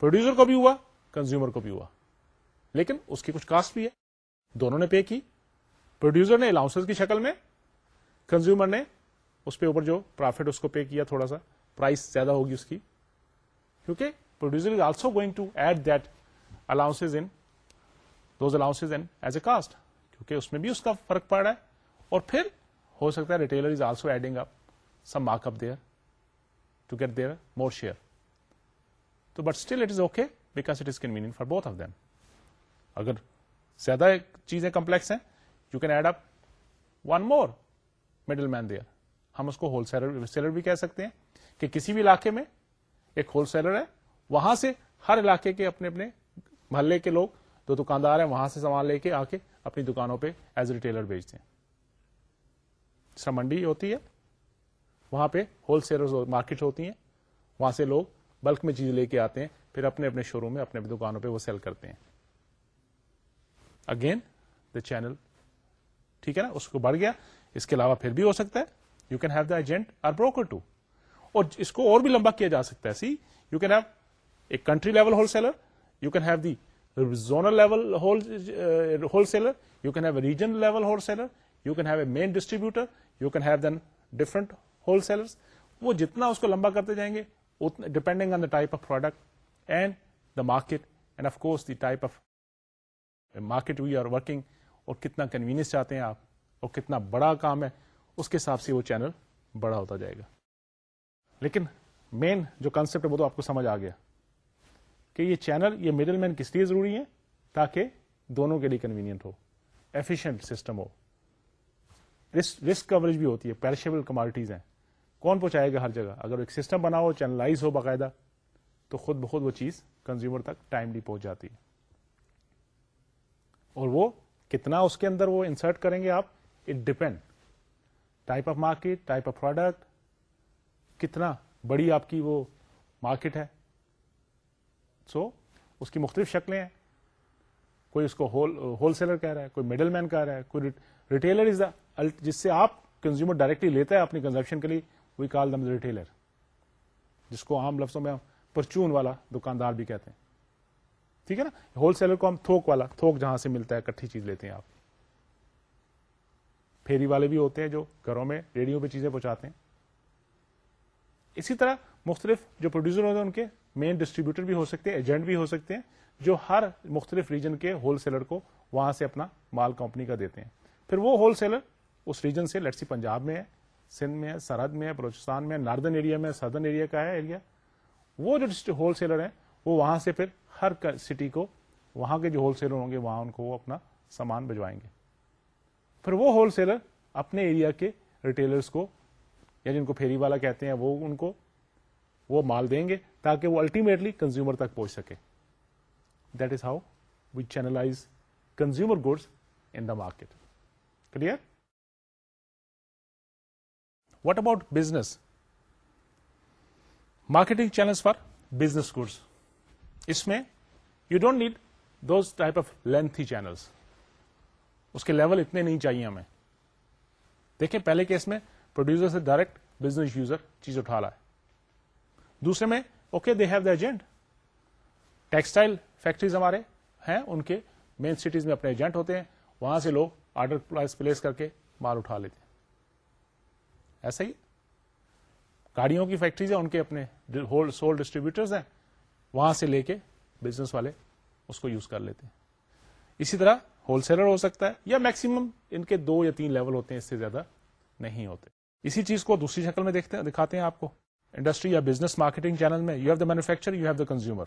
پروڈیوسر کو بھی ہوا کنزیومر کو بھی ہوا۔ لیکن اس کی کچھ کاسٹ بھی ہے۔ دونوں نے پے کی۔ پروڈیوسر نے الاؤنس کی شکل میں کنزیومر نے اس پہ اوپر جو پروفٹ اس کو پے کیا تھوڑا سا پرائز زیادہ ہوگی اس کی۔ کیونکہ producer is also going to add that allowance in those allowance as a cost کیونکہ اس میں بھی اس کا فرق پڑ رہا ہے اور پھر ہو سکتا ہے retailer is also adding up some markup there to get their more share تو but still it is okay because it is convenient for both of them اگر زیادہ چیزیں کمپلیکس ہیں you can add up one more middleman there ہم اس کو ہول سیلر سیلر بھی کہہ سکتے ہیں کہ کسی بھی علاقے میں ایک ہول سیلر ہے وہاں سے ہر علاقے کے اپنے اپنے محلے کے لوگ جو دکاندار ہیں، وہاں سے سامان لے کے آ کے اپنی دکانوں پہ ایز اے ریٹیلر بیچتے ہیں۔ جس طرح منڈی ہوتی ہے، وہاں پہ ہول سیلر مارکیٹ ہوتی ہیں۔ وہاں سے لوگ بلک میں چیز لے کے آتے ہیں، پھر اپنے اپنے شو روم میں، اپنے دکانوں پہ وہ سیل کرتے ہیں۔ اگین دا چینل ٹھیک ہے نا؟ اس کو بڑھ گیا۔ اس کے علاوہ پھر بھی ہو سکتا ہے۔ You can have the agent or broker too اور اس کو اور بھی لمبا کیا جا سکتا ہے۔ See you can have a country level wholesaler you can have the zonal level wholesaler you can have a region level wholesaler you can have a main distributor you can have then different wholesaler وہ جتنا اس کو لمبا کرتے جائیں گے depending on the type of product and the market and of course the type of market we are working اور کتنا کنوینئنس چاہتے ہیں آپ اور کتنا بڑا کام ہے، اس کے حساب سے وہ چینل بڑا ہوتا جائے گا۔ لیکن مین جو کانسیپٹ ہے وہ تو آپ کو سمجھ آ گیا۔ کہ یہ چینل، یہ مڈل مین کس لیے ضروری ہے تاکہ دونوں کے لیے کنوینئنٹ ہو ایفیشینٹ سسٹم ہو۔ رسک کوریج بھی ہوتی ہے پیرشیبل کمالٹیز ہیں۔ کون پہنچائے گا ہر جگہ؟ اگر ایک سسٹم بنا ہو چینلائز ہو باقاعدہ، تو خود بخود وہ چیز کنزیومر تک ٹائملی پہنچ جاتی ہے۔ اور وہ کتنا اس کے اندر وہ انسرٹ کریں گے آپ؟ It depend type of market type of product کتنا بڑی آپ کی وہ مارکیٹ ہے۔ سو so, اس کی مختلف شکلیں ہیں۔ کوئی اس کو ہول سیلر کہہ رہا ہے کوئی مڈل مین کہہ رہا ہے کوئی ریٹیلر از دا جس سے آپ کنزیومر ڈائریکٹلی لیتا ہے اپنی کنزمپشن کے لیے وی کال دم ریٹیلر جس کو عام لفظوں میں پرچون والا دکاندار بھی کہتے ہیں۔ ٹھیک ہے نا؟ ہول سیلر کو ہم تھوک والا تھوک جہاں سے ملتا ہے کٹھی چیز لیتے ہیں آپ۔ پھیری والے بھی ہوتے ہیں جو گھروں میں ریڈیو پہ چیزیں پہنچاتے ہیں۔ اسی طرح مختلف جو پروڈیوسر ہوتے ہیں ان کے مین ڈسٹریبیوٹر بھی ہو سکتے ہیں ایجنٹ بھی ہو سکتے ہیں، جو ہر مختلف ریجن کے ہول سیلر کو وہاں سے اپنا مال کمپنی کا دیتے ہیں۔ پھر وہ ہول سیلر اس ریجن سے لٹسی پنجاب میں ہے، سندھ میں ہے، سرحد میں ہے، بلوچستان میں ناردرن ایریا میں سدرن ایریا کا ہے ایریا وہ جو ہول سیلر ہیں، وہ وہاں سے پھر ہر سٹی کو وہاں کے جو ہول سیلر ہوں گے، وہاں ان کو وہ اپنا سامان بھجوائیں گے۔ پھر وہ ہول سیلر اپنے ایریا کے ریٹیلرس کو، یا جن کو پھیری والا کہتے ہیں، وہ ان کو وہ مال دیں گے۔ تاکہ وہ الٹیمیٹلی کنزیومر تک پہنچ سکے۔ That is how we channelize consumer goods in the market clear what about business marketing channels for business goods اس میں you don't need those type of lengthy channels اس کے لیول اتنے نہیں چاہیے ہمیں دیکھیں پہلے کیس میں پروڈیوسر سے ڈائریکٹ بزنس یوزر چیز اٹھا رہا ہے دوسرے میں okay they have the agent textile factories ہمارے ہیں، ان کے مین سٹیز میں اپنے ایجنٹ ہوتے ہیں۔ وہاں سے لوگ آرڈر پلیس کر کے مال اٹھا لیتے ہیں۔ ایسا ہی۔ گاڑیوں کی فیکٹریز ہیں، ان کے اپنے سول ڈسٹریبیوٹرز ہیں۔ وہاں سے لے کے بزنس والے اس کو یوز کر لیتے ہیں۔ اسی طرح ہول سیلر ہو سکتا ہے، یا میکسیمم ان کے دو یا تین لیول ہوتے ہیں، اس سے زیادہ نہیں ہوتے۔ اسی چیز کو دوسری شکل میں دیکھتے ہیں، دکھاتے ہیں آپ کو۔ انڈسٹری یا بزنس مارکیٹنگ چینل میں you have the manufacture you have the consumer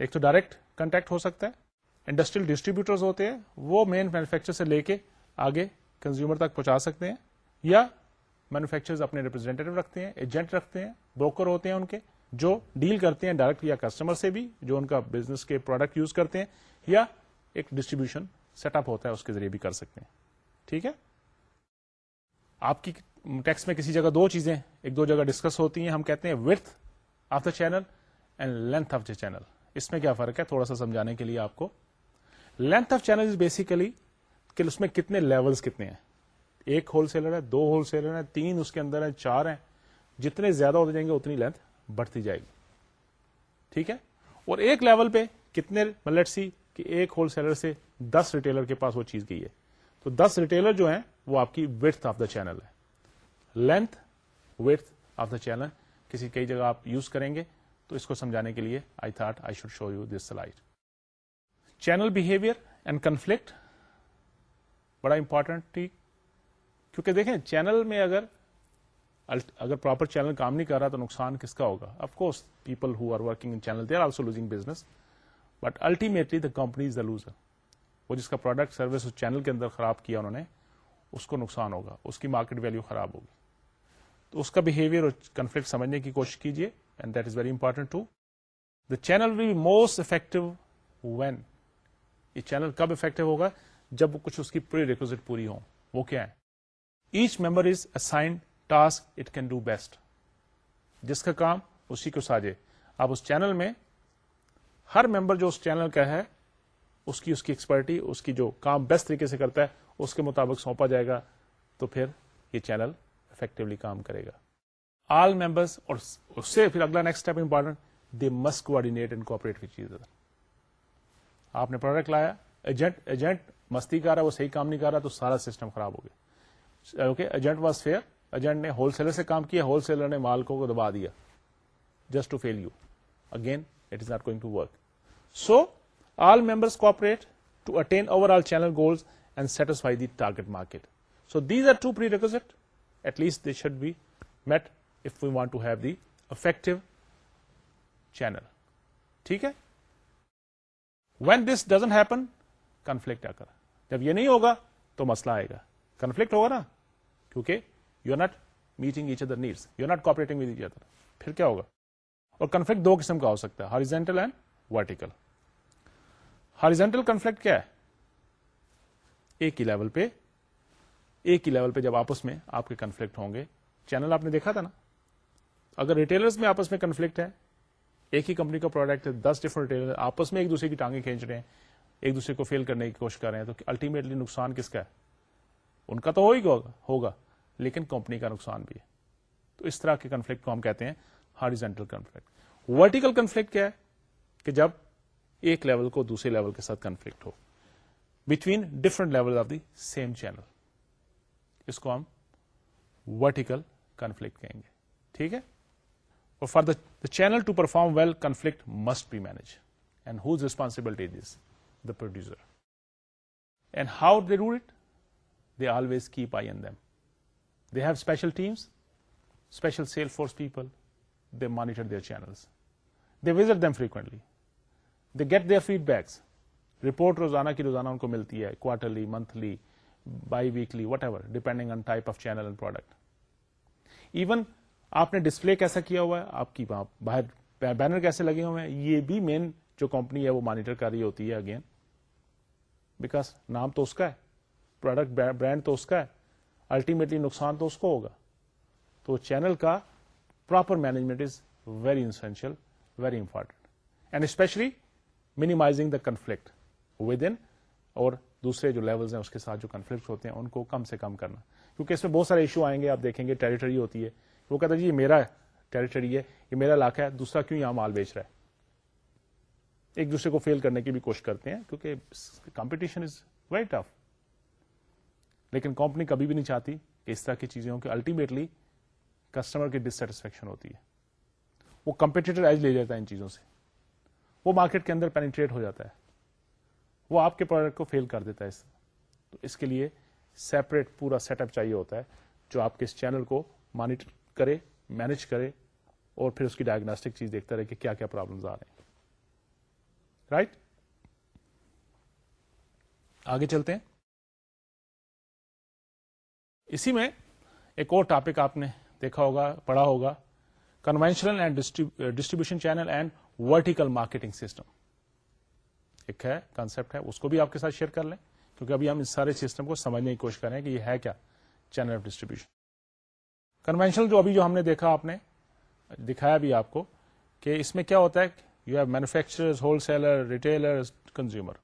ایک تو ڈائریکٹ کنٹیکٹ ہو سکتا ہے. انڈسٹریل ڈسٹریبیوٹر ہوتے ہیں، وہ مین مینوفیکچر سے لے کے آگے کنزیومر تک پہنچا سکتے ہیں. یا مینوفیکچر اپنے ریپرزینٹیو رکھتے ہیں ایجنٹ رکھتے ہیں بروکر ہوتے ہیں ان کے، جو ڈیل کرتے ہیں ڈائریکٹ یا کسٹمر سے بھی، جو ان کا بزنس کے پروڈکٹ یوز کرتے ہیں، یا ایک ڈسٹریبیوشن سیٹ اپ ہوتا ہے، اس کے ذریعے بھی کر سکتے ہیں. ٹھیک ہے؟ آپ کی ٹیکس میں کسی جگہ دو چیزیں ایک دو جگہ ڈسکس ہوتی ہیں، ہم کہتے ہیں width of the channel and length of the channel اس میں کیا فرق ہے؟ تھوڑا سا سمجھانے کے لیے آپ کو۔ Length of channel is basically کہ اس میں کتنے لیولس کتنے ہیں۔ ایک ہول سیلر ہے، دو ہول سیلر ہیں، تین اس کے اندر ہیں، چار ہیں۔ جتنے زیادہ ہوتے جائیں گے، اتنی لینتھ بڑھتی جائے گی۔ ٹھیک ہے؟ اور ایک لیول پہ کتنے ملٹ سی کہ ایک ہول سیلر سے دس ریٹیلر کے پاس وہ چیز گئی ہے۔ تو دس ریٹیلر جو ہیں، وہ آپ کی ویتھ آف دا چینل ہے۔ Length width of the channel کسی کئی جگہ آپ یوز کریں گے تو اس کو سمجھانے کے لیے I thought I should show you this slide channel behaviour and conflict بڑا امپورٹنٹ ٹھیک کیونکہ دیکھیں چینل میں اگر اگر پراپر چینل کام نہیں کر رہا تو نقصان کس کا ہوگا؟ Of course people who are working in channel they are also losing business but ultimately the company is the loser وہ جس کا پروڈکٹ سروس اس چینل کے اندر خراب کیا انہوں نے، اس کو نقصان ہوگا، اس کی مارکیٹ ویلو خراب ہوگی۔ تو اس کا بہیویئر اور کنفلکٹ سمجھنے کی کوشش کیجیے and that is very important to the channel will be most effective when یہ چینل کب افیکٹو ہوگا؟ جب کچھ اس کی پوری ریکوزٹ پوری ہو وہ کیا ہے؟ Each member is assign task it can do best جس کا کام اسی کو ساجے آپ اس چینل میں ہر ممبر جو اس چینل کا ہے، اس کی اس کی ایکسپرٹی اس کی جو کام بیسٹ طریقے سے کرتا ہے، اس کے مطابق سونپا جائے گا۔ تو پھر یہ چینل افیکٹولی کام کرے گا۔ آل ممبرس اور اس سے پھر اگلا next step important they must coordinate and cooperate with چیز آپ نے پروڈکٹ لایا ایجنٹ ایجنٹ مستی کر رہا وہ صحیح کام نہیں کر رہا، تو سارا سسٹم خراب ہو گیا۔ Okay agent was fair agent نے ہول سیلر سے کام کیا ہول سیلر نے مال کو دبا دیا۔ Just to feel you again it is not going to work so all members cooperate to attain overall channel goals and satisfy the target market so these are two prerequisite at least they should be meet if we want to have the effective channel ٹھیک ہے؟ When this doesn't happen conflict آ کر جب یہ نہیں ہوگا تو مسئلہ آئے گا۔ کنفلکٹ ہوگا نا؟ کیونکہ you are not meeting each other needs you are not cooperating with each other پھر کیا ہوگا؟ اور کنفلکٹ دو قسم کا ہو سکتا ہے horizontal and vertical horizontal conflict کیا ہے؟ ایک ہی لیول پہ ایک ہی لیول پہ جب آپس میں آپ کے کنفلکٹ ہوں گے۔ چینل آپ نے دیکھا تھا نا؟ اگر ریٹیلرز میں آپس میں کنفلکٹ ہے، ایک ہی کمپنی کا پروڈکٹ ہے، دس ڈفرنٹ ریٹیلر آپس میں ایک دوسرے کی ٹانگیں کھینچ رہے ہیں، ایک دوسرے کو فیل کرنے کی کوشش کر رہے ہیں، تو الٹیمیٹلی نقصان کس کا ہے؟ ان کا تو ہو ہی ہوگا، لیکن کمپنی کا نقصان بھی ہے۔ تو اس طرح کے کنفلکٹ کو ہم کہتے ہیں ہاریزینٹل کنفلکٹ ورٹیکل کنفلکٹ کیا ہے؟ کہ جب ایک لیول کو دوسرے لیول کے ساتھ conflict who. Between different level of the same channel اس کو ہم ورٹیکل کنفلکٹ کہیں گے۔ ٹھیک ہے؟ اور for the channel to perform well conflict must be manage and whose responsibility this the producer and how they do it they always keep eye in them they have special teams special sale force people they monitor their channels they visit them frequently they get their feed backs report روزانہ کی روزانہ ان کو ملتی ہے quarterly monthly bi weekly whatever depending on type of channel and product even آپ نے ڈسپلے کیسا کیا ہوا ہے آپ کی باہر بینر کیسے لگے ہوئے ہیں یہ بھی مین جو کمپنی ہے وہ مانیٹر کر رہی ہوتی ہے اگین بیکاز نام تو اس کا ہے پروڈکٹ برانڈ تو اس کا ہے الٹیمیٹلی نقصان تو اس کو ہوگا تو چینل کا proper management is very essential very important and especially minimising the conflict within اور دوسرے جو لیولس ہیں، اس کے ساتھ جو کنفلکٹ ہوتے ہیں، ان کو کم سے کم کرنا۔ کیونکہ اس میں بہت سارے ایشو آئیں گے، آپ دیکھیں گے ٹیریٹری ہوتی ہے۔ وہ کہتا ہے جی یہ میرا ٹیریٹری ہے، یہ میرا علاقہ ہے، دوسرا کیوں یہاں مال بیچ رہا ہے؟ ایک دوسرے کو فیل کرنے کی بھی کوشش کرتے ہیں، کیونکہ کمپٹیشن از ویری ٹف لیکن کمپنی کبھی بھی نہیں چاہتی کہ اس طرح کی چیزیں ہوں کہ الٹیمیٹلی کسٹمر کی ڈسٹسفیکشن ہوتی ہے۔ وہ کمپیٹیٹر ایج لے جاتا ہے ان چیزوں سے۔ وہ مارکیٹ کے اندر پینیٹریٹ ہو جاتا ہے۔ وہ آپ کے پروڈکٹ کو فیل کر دیتا ہے اس تو اس کے لیے سیپریٹ پورا سیٹ اپ چاہیے ہوتا ہے جو آپ کے اس چینل کو مانیٹر کرے مینج کرے اور پھر اس کی ڈائگنوسٹک چیز دیکھتا رہے کہ کیا کیا پرابلم آ رہے ہیں۔ رائٹ آگے چلتے ہیں۔ اسی میں ایک اور ٹاپک آپ نے دیکھا ہوگا، پڑھا ہوگا۔ Conventional and distribution channel and vertical marketing system ایک ہے کانسپٹ ہے، اس کو بھی آپ کے ساتھ شیئر کر لیں، کیونکہ ابھی ہم اس سارے سسٹم کو سمجھنے کی کوشش کریں کہ یہ ہے کیا؟ چینل آف ڈسٹریبیوشن کنوینشنل جو ابھی جو ہم نے دیکھا آپ نے، دکھایا بھی آپ کو کہ اس میں کیا ہوتا ہے you have manufacture wholesaler retailer consumer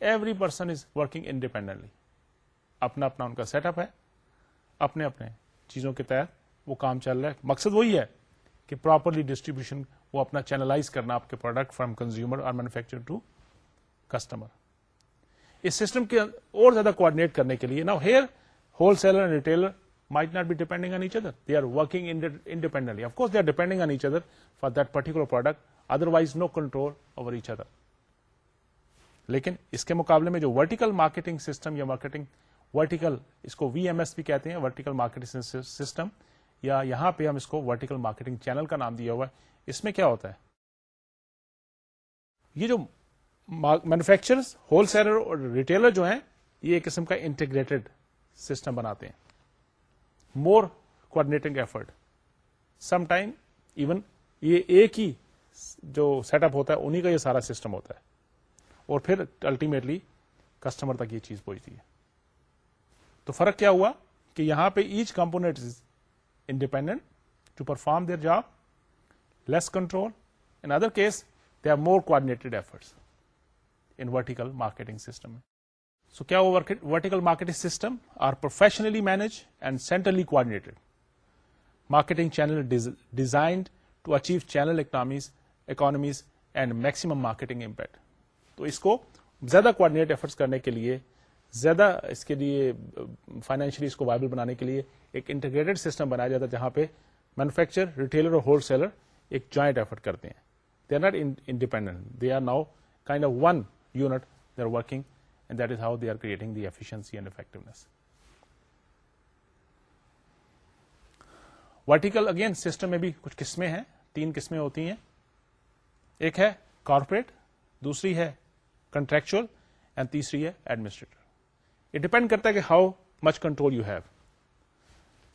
every person is working independently اپنا اپنا ان کا سیٹ اپ ہے، اپنے اپنے چیزوں کے تحت وہ کام چل رہا ہے۔ مقصد وہی ہے کہ پراپرلی ڈسٹریبیوشن وہ اپنا چینلائز کرنا آپ کے پروڈکٹ فرام کنزیومر اور مینوفیکچر ٹو کسٹمر اس سسٹم کے اور زیادہ کوآڈینیٹ کرنے کے لیے نا here wholesaler and retailer might not be depending on each other they are working independently of course they are depending on each other for that particular product otherwise no control over each other لیکن اس کے مقابلے میں جو ورٹیکل مارکیٹنگ سسٹم یا مارکیٹنگ ورٹیکل اس کو وی ایم ایس بھی کہتے ہیں ورٹیکل مارکیٹنگ سسٹم یا یہاں پہ ہم اس کو ورٹیکل مارکیٹنگ چینل کا نام دیا ہوا ہے۔ اس میں کیا ہوتا ہے؟ یہ جو مینوفیکچر ہول سیلر اور ریٹیلر جو ہیں، یہ ایک قسم کا انٹیگریٹڈ سسٹم بناتے ہیں۔ More coordinating effort some time even یہ ایک ہی جو سیٹ اپ ہوتا ہے انہیں کا یہ سارا سسٹم ہوتا ہے۔ اور پھر الٹیمیٹلی کسٹمر تک یہ چیز پہنچتی ہے۔ تو فرق کیا ہوا؟ کہ یہاں پہ each component is independent to perform their job less control in other case they are more coordinated efforts in vertical marketing system میں سو کیا وہ vertical marketing system are professionally manage and centrally coordinated marketing channel designed to achieve channel economies economies and maximum marketing impact تو اس کو زیادہ کوآڈینیٹ ایفرٹس کرنے کے لیے، زیادہ اس کے لیے فائنینشلی اس کو وائبل بنانے کے لیے ایک انٹیگریٹڈ سسٹم بنایا جاتا ہے جہاں پہ مینوفیکچر ریٹیلر اور ہول سیلر ایک جوائنٹ ایفرٹ کرتے ہیں. They are not independent they are now kind of one unit they are working and that is how they are creating the efficiency and effectiveness vertical again system میں بھی کچھ قسمیں ہیں تین قسمیں ہوتی ہیں ایک ہے کارپوریٹ دوسری ہے کنٹریکچل اینڈ تیسری ہے ایڈمنسٹریٹر یہ ڈپینڈ کرتا ہے کہ how much control you have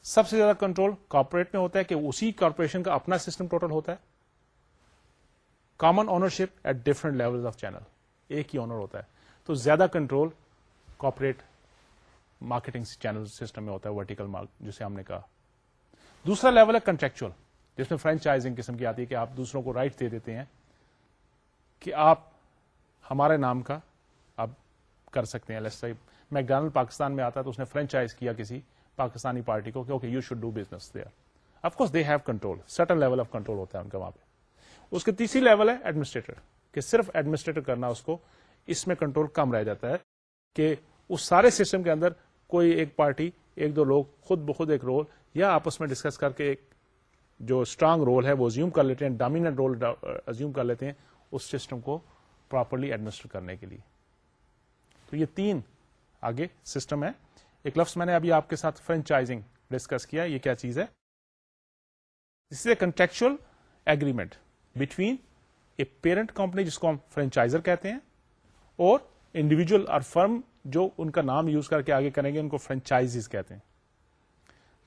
سب سے زیادہ کنٹرول کارپوریٹ میں ہوتا ہے کہ اسی کارپوریشن کا اپنا سسٹم ٹوٹل ہوتا ہے common ownership at different level of channel ایک ہی آنر ہوتا ہے۔ تو زیادہ control corporate marketing channel system میں ہوتا ہے ورٹیکل مارک جسے ہم نے کہا۔ دوسرا لیول ہے کنٹریکچل جس میں فرینچائزنگ قسم کی آتی ہے کہ آپ دوسروں کو رائٹ دے دیتے ہیں کہ آپ ہمارے نام کا آپ کر سکتے ہیں۔ لیس میکڈونلڈ پاکستان میں آتا ہے تو اس نے فرینچائز کیا کسی پاکستانی پارٹی کو کہ okay you should do business there of course they have control certain level of control ہوتا ہے ان کا وہاں پہ۔ اس کی تیسری لیول ہے ایڈمنسٹریٹر کہ صرف ایڈمنسٹریٹر کرنا، اس کو اس میں کنٹرول کم رہ جاتا ہے کہ اس سارے سسٹم کے اندر کوئی ایک پارٹی ایک دو لوگ خود بخود ایک رول یا آپس میں ڈسکس کر کے ایک جو اسٹرانگ رول ہے، وہ زیوم کر لیتے ہیں ڈومیننٹ رول ازیوم کر لیتے ہیں اس سسٹم کو پراپرلی ایڈمنسٹر کرنے کے لیے۔ تو یہ تین آگے سسٹم ہے ایک لفظ میں نے ابھی آپ کے ساتھ فرینچائزنگ ڈسکس کیا، یہ کیا چیز ہے؟ This is a contractual agreement between a parent company جس کو ہم فرینچائزر کہتے ہیں اور انڈیویجل اور فرم جو ان کا نام یوز کر کے آگے کریں گے، ان کو فرینچائز کہتے ہیں۔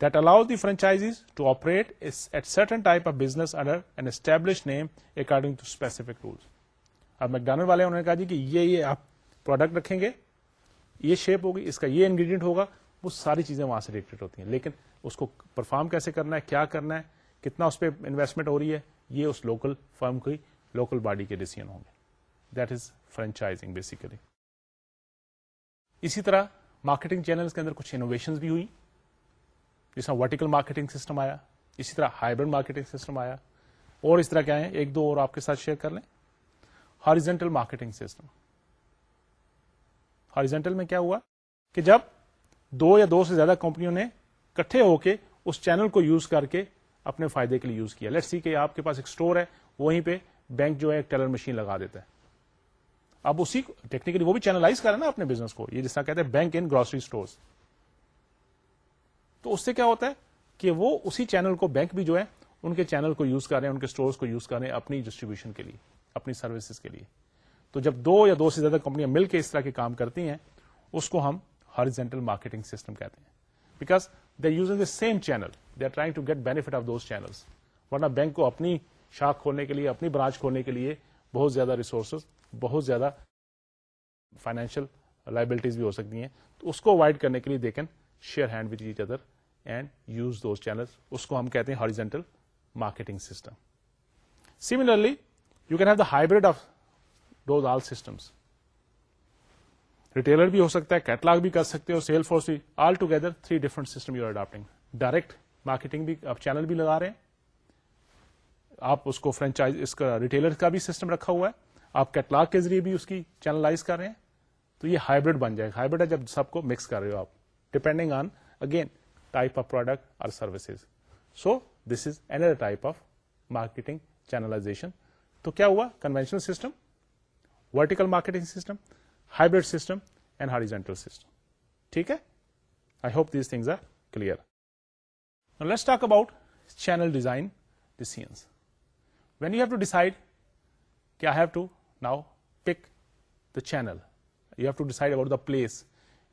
That allow the franchise to operate at certain type of business under an establish name according to specific rules اب میکڈانل والے انہوں نے کہا جی کہ یہ یہ آپ پروڈکٹ رکھیں گے، یہ شیپ ہوگی، اس کا یہ انگریڈینٹ ہوگا، وہ ساری چیزیں وہاں سے ریلیٹڈ ہوتی ہیں۔ لیکن اس کو پرفارم کیسے کرنا ہے، کیا کرنا ہے، کتنا اس پہ انویسٹمنٹ ہو رہی ہے، یہ اس لوکل فرم کی لوکل باڈی کے ڈیسیزن ہوں گے. دیٹ از فرینچائزنگ بیسیکلی اسی طرح مارکیٹنگ چینل کے اندر کچھ انوویشن بھی ہوئی. جس میں ورٹیکل مارکیٹنگ سسٹم آیا. اسی طرح ہائیبرڈ مارکیٹنگ سسٹم آیا. اور اس طرح کیا ہے ایک دو اور آپ کے ساتھ شیئر کر لیں. ہاریزینٹل مارکیٹنگ سسٹم ہاریزینٹل میں کیا ہوا؟ کہ جب دو یا دو سے زیادہ کمپنیوں نے کٹھے ہو کے اس چینل کو یوز کر کے اپنے فائدے کے لیے یوز کیا. لیٹ سی کہ آپ کے پاس ایک اسٹور ہے. وہیں پہ بینک جو ہے ایک ٹیلر مشین لگا دیتا ہے۔ اب اسی ٹیکنیکلی وہ بھی چینلائز کرے نا اپنے بزنس کو۔ یہ جس طرح کہتے ہیں بینک ان گروسری اسٹور تو اس سے کیا ہوتا ہے کہ وہ اسی چینل کو بینک بھی جو ہے ان کے چینل کو یوز کر رہے ہیں، ان کے اسٹور کو یوز کر رہے ہیں اپنی ڈسٹریبیوشن کے لیے، اپنی سروسز کے لیے۔ تو جب دو یا دو سے زیادہ کمپنیاں مل کے اس طرح کے کام کرتی ہیں، اس کو ہم ہارجینٹل مارکیٹنگ سسٹم کہتے ہیں۔ Because they using the same channel they are trying to get benefit of those channel ورنہ بینک کو اپنی شاخ کھولنے کے لیے، اپنی برانچ کھولنے کے لیے بہت زیادہ ریسورسز بہت زیادہ فائنینشیل لائبلٹیز بھی ہو سکتی ہیں۔ تو اس کو اوائڈ کرنے کے لیے they can share hand with each other and use those channel اس کو ہم کہتے ہیں horizontal marketing system similarly you can have the hybrid of those all systems retailer بھی ہو سکتا ہے کیٹلاگ بھی کر سکتے ہو سیل فورس بھی all together three different system you are adapting direct marketing بھی، آپ چینل بھی لگا رہے ہیں۔ آپ اس کو فرینچائز اس کا ریٹیلر کا بھی سسٹم رکھا ہوا ہے۔ آپ کیٹلاگ کے ذریعے بھی اس کی چینلائز کر رہے ہیں۔ تو یہ ہائیبریڈ بن جائے گا۔ ہائیبریڈ ہے جب سب کو مکس کر رہے ہو آپ۔ Depending on again type of product اور services so this is an type of marketing channelisation تو کیا ہوا؟ Conventional system vertical marketing system hybrid system and horizontal system ٹھیک ہے؟ I hope these things are clear let's talk about channel design decisions when you have to decide کیا have to now pick the channel you have to decide about the place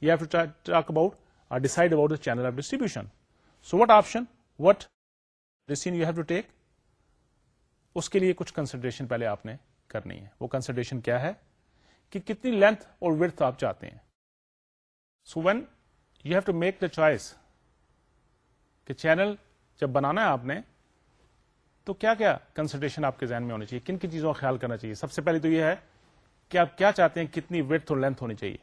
you have to talk about decide about the channel of distribution so what option what decision you have to take اس کے لیے کچھ کنسیڈریشن پہلے آپ نے کرنی ہے وہ کنسیڈریشن کیا ہے کہ کتنی لینتھ اور ورتھ آپ چاہتے ہیں so when you have to make the choice کہ چینل جب بنانا ہے آپ نے تو کیا کیا کنسلٹیشن آپ کے ذہن میں ہونی چاہیے؟ کن کن چیزوں کا خیال کرنا چاہیے؟ سب سے پہلے تو یہ ہے کہ آپ کیا چاہتے ہیں کتنی ویتھ اور لینتھ ہونی چاہیے؟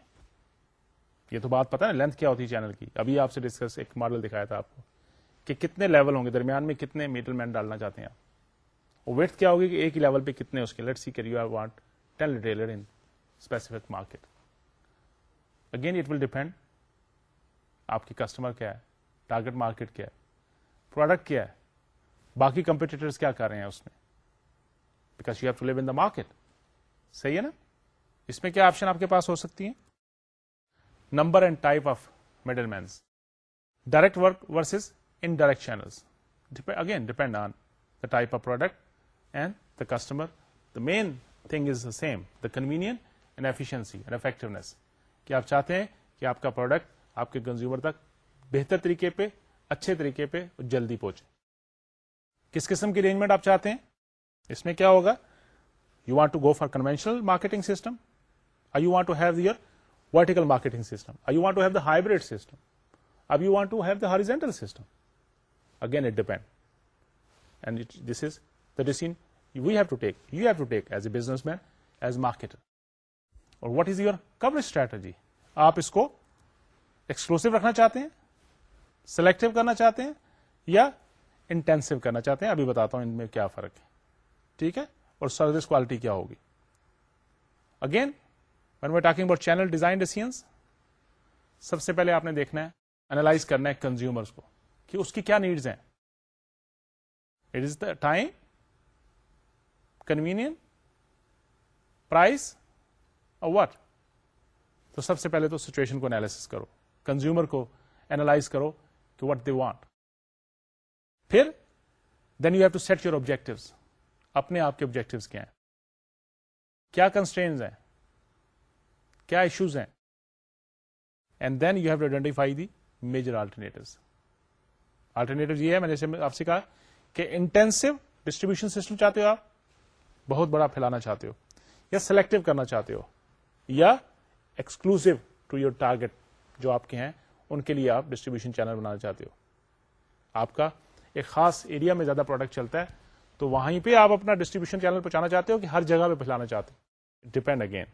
یہ تو بات پتا نا لینتھ کیا ہوتی ہے چینل کی؟ ابھی آپ سے ڈسکس ایک ماڈل دکھایا تھا آپ کو کہ کتنے لیول ہوں گے، درمیان میں کتنے میٹل مین ڈالنا چاہتے ہیں آپ؟ ویتھ کیا ہوگی کہ ایک ہی لیول پہ کتنے اس کے؟ لیٹ سی کر you are want ten retailer in specific market again it will depend آپ کی کسٹمر کیا ہے ٹارگیٹ مارکیٹ کیا ہے پروڈکٹ کیا ہے؟ باقی کمپیٹیٹرس کیا کر رہے ہیں اس میں؟ Because you have to live in the market صحیح ہے نا؟ اس میں کیا آپشن آپ کے پاس ہو سکتی ہیں؟ Number and type of middlemen direct work versus indirect channel again depend on the type of product and the customer the main thing is the same the convenient and efficiency and effectiveness کہ آپ چاہتے ہیں کہ آپ کا پروڈکٹ آپ کے کنزیومر تک بہتر طریقے پہ، اچھے طریقے پہ جلدی پہنچے۔ کس قسم کی ارینجمنٹ آپ چاہتے ہیں؟ اس میں کیا ہوگا؟ You want to go for conventional marketing system I you want to have your vertical marketing system I you want to have the hybrid system اب you want to have the horizontal system again it depend and this is the decision we have to take you have to take as a businessman as marketer اور what is your core strategy آپ اس کو ایکسکلوسو رکھنا چاہتے ہیں؟ سلیکٹو کرنا چاہتے ہیں؟ یا انٹینسو کرنا چاہتے ہیں، ابھی بتاتا ہوں ان میں کیا فرق ہے۔ ٹھیک ہے؟ اور سروس کوالٹی کیا ہوگی؟ Again when we talking about channel design decisions سب سے پہلے آپ نے دیکھنا ہے اینالائز کرنا ہے کنزیومرس کو کہ اس کی کیا نیڈز ہیں۔ It is the time convenient price اور وٹ تو سب سے پہلے تو سچویشن کو انالیس کرو کنزیومر کو اینالائز کرو کہ وٹ دے وانٹ پھر then you have to set your objective اپنے آپ کے آبجیکٹو کیا ہیں؟ کیا کنسٹینز ہیں؟ کیا ایشوز ہیں؟ And then you have to identify the major alternative alternative یہ ہے میں جیسے آپ سے کہا کہ انٹینسو ڈسٹریبیوشن سسٹم چاہتے ہو آپ؟ بہت بڑا پھیلانا چاہتے ہو. یا سلیکٹو کرنا چاہتے ہو. یا ایکسکلوسو ٹو یور ٹارگیٹ جو آپ کے ہیں، ان کے لیے آپ ڈسٹریبیوشن چینل بنانا چاہتے ہو. آپ کا ایک خاص ایریا میں زیادہ پروڈکٹ چلتا ہے، تو وہیں پہ آپ اپنا ڈسٹریبیوشن چینل پہنچانا چاہتے ہو کہ ہر جگہ پہ پھیلانا چاہتے ہو۔ Depend again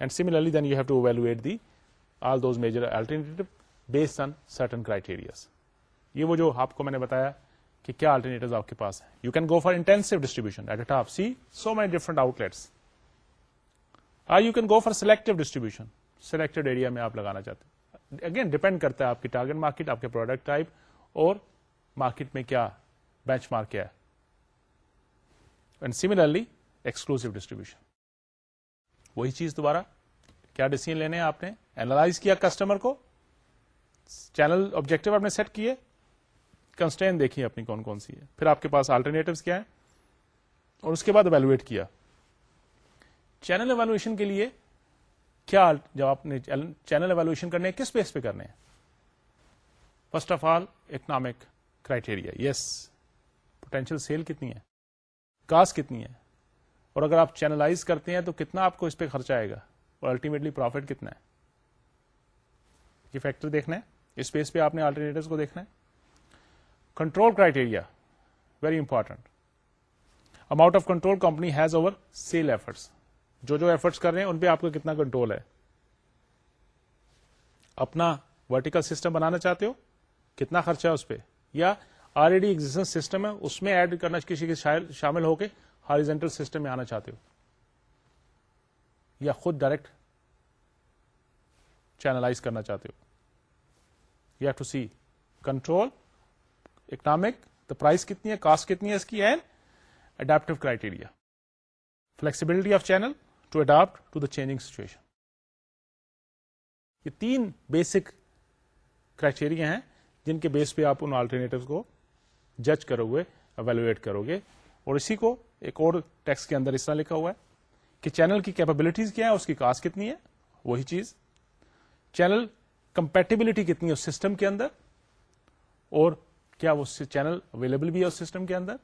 and similarly then you have to evaluate the all those major alternative based on certain criterias یہ وہ جو آپ کو میں نے بتایا کہ کیا الٹرنیٹو آپ کے پاس ہے you can go for intensive distribution at a top see so many different outlets I you can go for selective distribution selected area میں آپ لگانا چاہتے ہیں اگین ڈیپینڈ کرتا ہے آپ کی ٹارگیٹ مارکیٹ آپ کے پروڈکٹ ٹائپ اور مارکیٹ میں کیا بینچ مارک کیا ہے؟ اینڈ سملرلی ایکسکلوسو ڈسٹریبیوشن وہی چیز دوبارہ، کیا ڈیسیزن لینے آپ نے؟ اینالائز کیا کسٹمر کو؟ چینل آبجیکٹو آپ نے سیٹ کیے؟ کنسٹین دیکھی اپنی کون کون سی ہے۔ پھر آپ کے پاس آلٹرنیٹو کیا ہے اور اس کے بعد اویلویٹ کیا۔ چینل ایویلویشن کے لیے کیا جب آپ نے چینل ایویلویشن کرنے کس بیس پہ کرنے ہیں؟ First of all economic criteria yes potential sale کتنی ہے؟ کاسٹ کتنی ہے؟ اور اگر آپ چینلائز کرتے ہیں تو کتنا آپ کو اس پہ خرچہ آئے گا؟ اور الٹیمیٹلی پروفٹ کتنا ہے؟ یہ فیکٹر دیکھنا ہے۔ اس بیس پہ آپ نے آلٹرنیٹو کو دیکھنا ہے۔ Control criteria very important amount of control company has over sale efforts جو جو ایفرٹس کر رہے ہیں، ان پہ آپ کو کتنا کنٹرول ہے؟ اپنا ورٹیکل سسٹم بنانا چاہتے ہو؟ کتنا خرچہ ہے اس پہ؟ یا آلریڈی ایگزٹنگ سسٹم ہے، اس میں ایڈ کرنا کسی کے شامل ہو کے ہاریزینٹل سسٹم میں آنا چاہتے ہو۔ یا خود ڈائریکٹ چینلائز کرنا چاہتے ہو۔ You have to see control economic the price کتنی ہے کاسٹ کتنی ہے اس کی and adaptive criteria flexibility of channel to adapt to the changing situation یہ تین بیسک کرائٹیریا ہیں جن کے بیس پہ آپ ان آلٹرنیٹو کو جج کرو گے اویلویٹ کرو گے اور اسی کو ایک اور ٹیکس کے اندر اس طرح لکھا ہوا ہے کہ چینل کی کیپبلٹیز کیا ہے اس کی کاسٹ کتنی ہے وہی چیز. چینل کمپیٹیبلٹی کتنی ہے اس سسٹم کے اندر اور کیا وہ چینل اویلیبل بھی ہے اس سسٹم کے اندر.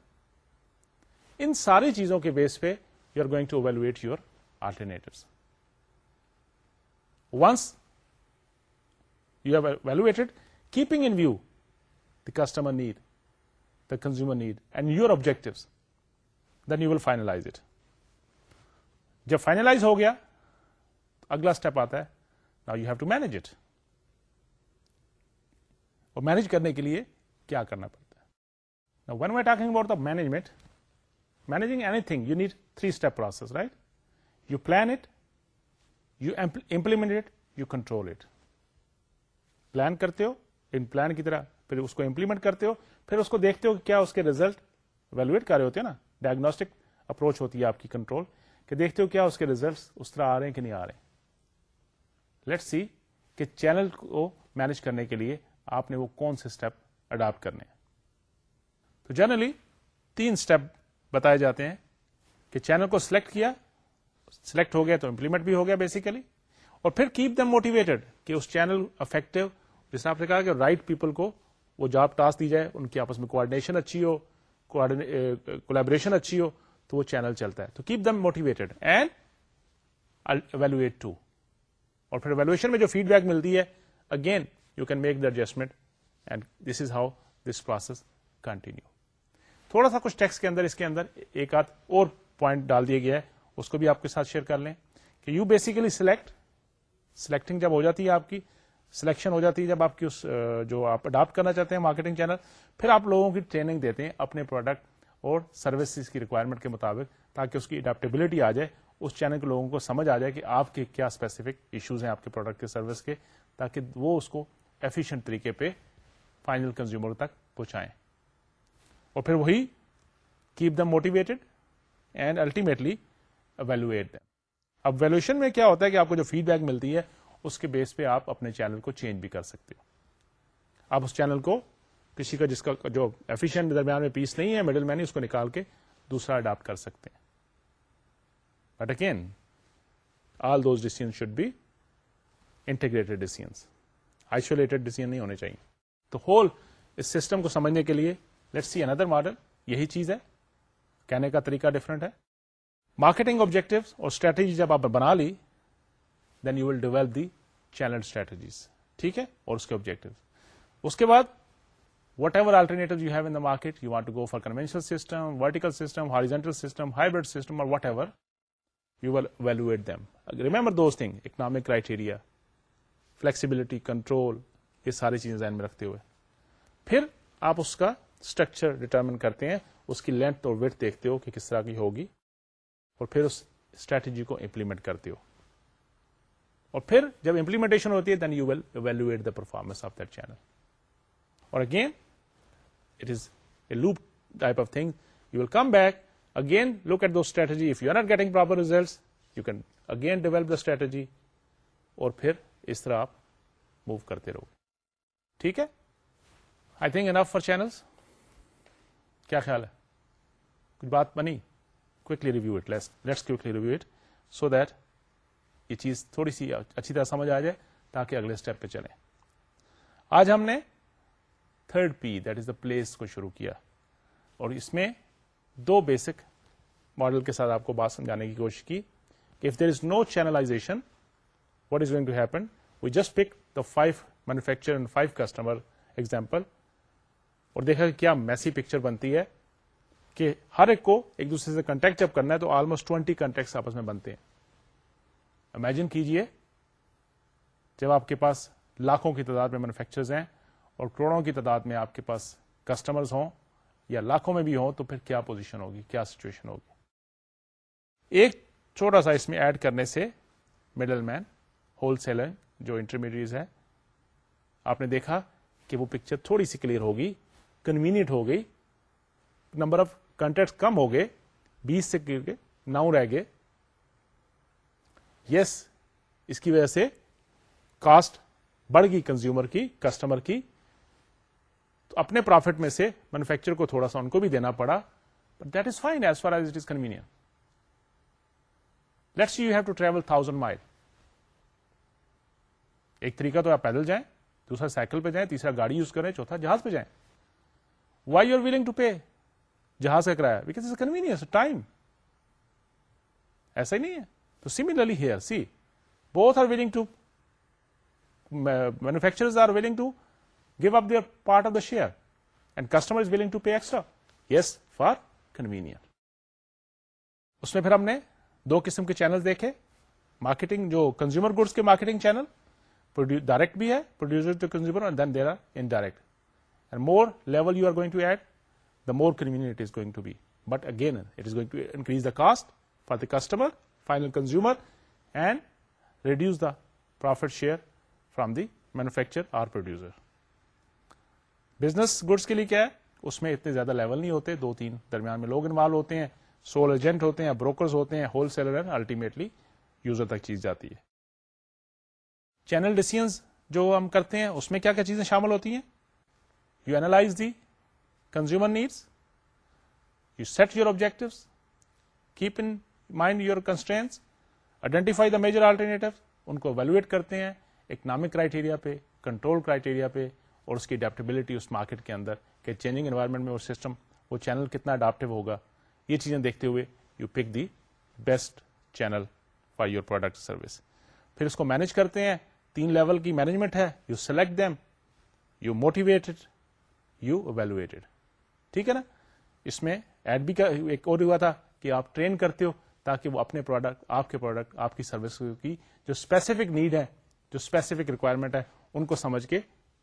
ان ساری چیزوں کے بیس پہ you are going to evaluate your alternative once you have evaluated, keeping in view the customer need, the consumer need, and your objectives, then you will finalize it. جب فائنلائز ہو گیا اگلا اسٹیپ آتا ہے نا you have to manage it اور مینج کرنے کے لیے کیا کرنا پڑتا ہے؟ نا when we talking about the management managing anything you need three step process right you plan it you implement it you control it plan کرتے ہو ان پلان کی طرح، پھر اس کو امپلیمنٹ کرتے ہو، پھر اس کو دیکھتے ہو کہ کیا اس کے ریزلٹ ویلویٹ کر رہے ہوتے ہیں نا؟ ڈائگنوسٹک اپروچ ہوتی ہے آپ کی کنٹرول کہ دیکھتے ہو کیا اس کے ریزلٹس اس طرح آ رہے ہیں کہ نہیں آ رہے لیٹ سی کہ چینل کو مینج کرنے کے لیے آپ نے وہ کون سے اسٹیپ اڈاپٹ کرنے تو جنرلی تین اسٹیپ بتائے جاتے ہیں کہ چینل کو سلیکٹ کیا سلیکٹ ہو گیا تو امپلیمنٹ بھی ہو گیا بیسیکلی اور پھر کیپ دم موٹیویٹڈ کہ اس چینل افیکٹو جس آپ نے کہا کہ رائٹ پیپل کو وہ جاب ٹاسک دی جائے، ان کی آپس میں کوآڈینیشن اچھی ہو کولیبریشن اچھی ہو، تو وہ چینل چلتا ہے۔ تو keep them motivated and evaluate too اور پھر ایویلویشن میں جو فیڈ بیک ملتی ہے again you can make the adjustment and this is how this process continue تھوڑا سا کچھ ٹیکس کے اندر، اس کے اندر ایک آدھ اور پوائنٹ ڈال دیا گیا ہے، اس کو بھی آپ کے ساتھ شیئر کر لیں کہ یو بیسیکلی سلیکٹ سلیکٹنگ جب ہو جاتی ہے آپ کی سلیکشن ہو جاتی ہے جب آپ کی اس جو آپ اڈاپٹ کرنا چاہتے ہیں مارکیٹنگ چینل پھر آپ لوگوں کی ٹریننگ دیتے ہیں اپنے پروڈکٹ اور سروسز کی ریکوائرمنٹ کے مطابق تاکہ اس کی اڈاپٹیبلٹی آ جائے، اس چینل کے لوگوں کو سمجھ آ جائے کہ آپ کے کیا اسپیسیفک ایشوز ہیں آپ کے پروڈکٹ کے سروس کے، تاکہ وہ اس کو ایفیشینٹ طریقے پہ فائنل کنزیومر تک پہنچائیں۔ اور پھر وہی keep them motivated and ultimately evaluate them اب ویلویشن میں کیا ہوتا ہے کہ آپ کو جو فیڈ بیک ملتی ہے اس کے بیس پہ آپ اپنے چینل کو چینج بھی کر سکتے ہو۔ آپ اس چینل کو کسی کا جس کا جو ایفیشینٹ درمیان میں پیس نہیں ہے مڈل مین اس کو نکال کے دوسرا اڈاپٹ کر سکتے ہیں۔ But again all those decision should be integrated decisions isolated decision نہیں ہونے چاہیے۔ تو ہول اس سسٹم کو سمجھنے کے لیے لیٹ سی اندر ماڈل یہی چیز ہے۔ کہنے کا طریقہ ڈفرنٹ ہے۔ مارکیٹنگ آبجیکٹو اور اسٹریٹجی جب آپ بنا لی then you will develop the channel strategies ٹھیک ہے؟ اور اس کے آبجیکٹو اس کے بعد whatever alternative you have in market you want to go for conventional system vertical system horizontal system hybrid system اور whatever you will evaluate them remember those thing economic criteria flexibility control یہ ساری چیزیں ذہن میں رکھتے ہوئے. پھر آپ اس کا اسٹرکچر ڈٹرمن کرتے ہیں. اس کی لینتھ اور ویٹ دیکھتے ہو کہ کس طرح کی ہوگی اور پھر اس اسٹریٹجی کو امپلیمنٹ کرتے ہو. اور پھر جب امپلیمنٹیشن ہوتی ہے then you will evaluate the performance of that channel اور again it is a loop type of thing you will come back again look at do strategy if you are not getting proper result you can again develop the strategy اور پھر اس طرح آپ موو کرتے رہو. ٹھیک ہے؟ I think enough for channels کیا خیال ہے؟ کچھ بات بنی؟ Quickly review it let's quickly review it so that یہ چیز تھوڑی سی اچھی طرح سمجھ آ جائے تاکہ اگلے اسٹیپ پہ چلیں۔ آج ہم نے third P that is the place کو شروع کیا۔ اور اس میں دو بیسک ماڈل کے ساتھ آپ کو بات سمجھانے کی کوشش کی کہ if there is no channelization what is going to happen we just pick the five manufacture and five customer example اور دیکھا کہ کیا میسی پکچر بنتی ہے کہ ہر ایک کو ایک دوسرے سے کنٹیکٹ جب کرنا ہے تو آلموسٹ ٹوینٹی کنٹیکٹ آپس میں بنتے ہیں۔ امیجن کیجیے جب آپ کے پاس لاکھوں کی تعداد میں مینوفیکچرز ہیں اور کروڑوں کی تعداد میں آپ کے پاس کسٹمرز ہوں یا لاکھوں میں بھی ہوں، تو پھر کیا پوزیشن ہوگی؟ کیا سچویشن ہوگی؟ ایک چھوٹا سا اس میں ایڈ کرنے سے مڈل مین ہول سیلر جو انٹرمیڈیٹ ہے آپ نے دیکھا کہ وہ پکچر تھوڑی سی کلیئر ہوگی کنوینئنٹ ہو گئی نمبر آف کنٹیکٹ کم ہو گئے، بیس سے گر کے نو رہ گئے یس اس کی وجہ سے کاسٹ بڑھ گئی کنزیومر کی کسٹمر کی. تو اپنے پروفٹ میں سے مینوفیکچر کو تھوڑا سا ان کو بھی دینا پڑا. But that is fine as far as it is convenient let's you have to travel thousand mile ایک طریقہ تو آپ پیدل جائیں، دوسرا سائیکل پہ جائیں، تیسرا گاڑی یوز کریں، چوتھا جہاز پہ جائیں. Why you are willing to pay جہاز کا کرایہ بیکاز از کنوینئنس ٹائم ایسا ہی نہیں ہے۔ تو similarly here see both are willing to manufacturers are willing to give up their part of the share, and customer is willing to pay extra. Yes, for convenience. اس میں پھر ہم نے دو قسم کے چینل دیکھے مارکیٹنگ جو کنزیومر گڈس کے مارکیٹنگ چینل ڈائریکٹ بھی ہے producer to consumer then there are indirect and more level you are going to add the more convenient is going to be but again it is going to increase the cost for the customer final consumer and reduce the profit share from the manufacture or producer business goods کے لیے کیا ہے؟ اس میں اتنے زیادہ لیول نہیں ہوتے، دو تین درمیان میں لوگ انوالو ہوتے ہیں سول ایجنٹ ہوتے ہیں بروکرز ہوتے ہیں ہول سیلر الٹیمیٹلی یوزر تک چیز جاتی ہے۔ چینل ڈیسیزنس جو ہم کرتے ہیں، اس میں کیا کیا چیزیں شامل ہوتی ہیں؟ You analyze the consumer needs you set your objective keep in mind your constraints identify the major alternative ان کو ویلویٹ کرتے ہیں اکنامک کرائٹیریا پہ کنٹرول کرائٹیریا پہ، اور اس کی اڈیپٹیبلٹی اس مارکیٹ کے اندر کہ چینجنگ انوائرمنٹ میں وہ سسٹم وہ چینل کتنا اڈاپٹیو ہوگا. یہ چیزیں دیکھتے ہوئے you pick the best channel for your product service پھر اس کو مینج کرتے ہیں. تین لیول کی مینجمنٹ ہے. You select them you motivated you evaluated ٹھیک ہے نا؟ اس میں ایڈ بھی ایک اور ہوا تھا کہ آپ ٹرین کرتے ہو. تاکہ وہ اپنے پروڈکٹ آپ کے پروڈکٹ آپ کی سروس کی جو اسپیسیفک نیڈ ہے، جو اسپیسیفک ریکوائرمنٹ ہے، ان کو سمجھ کے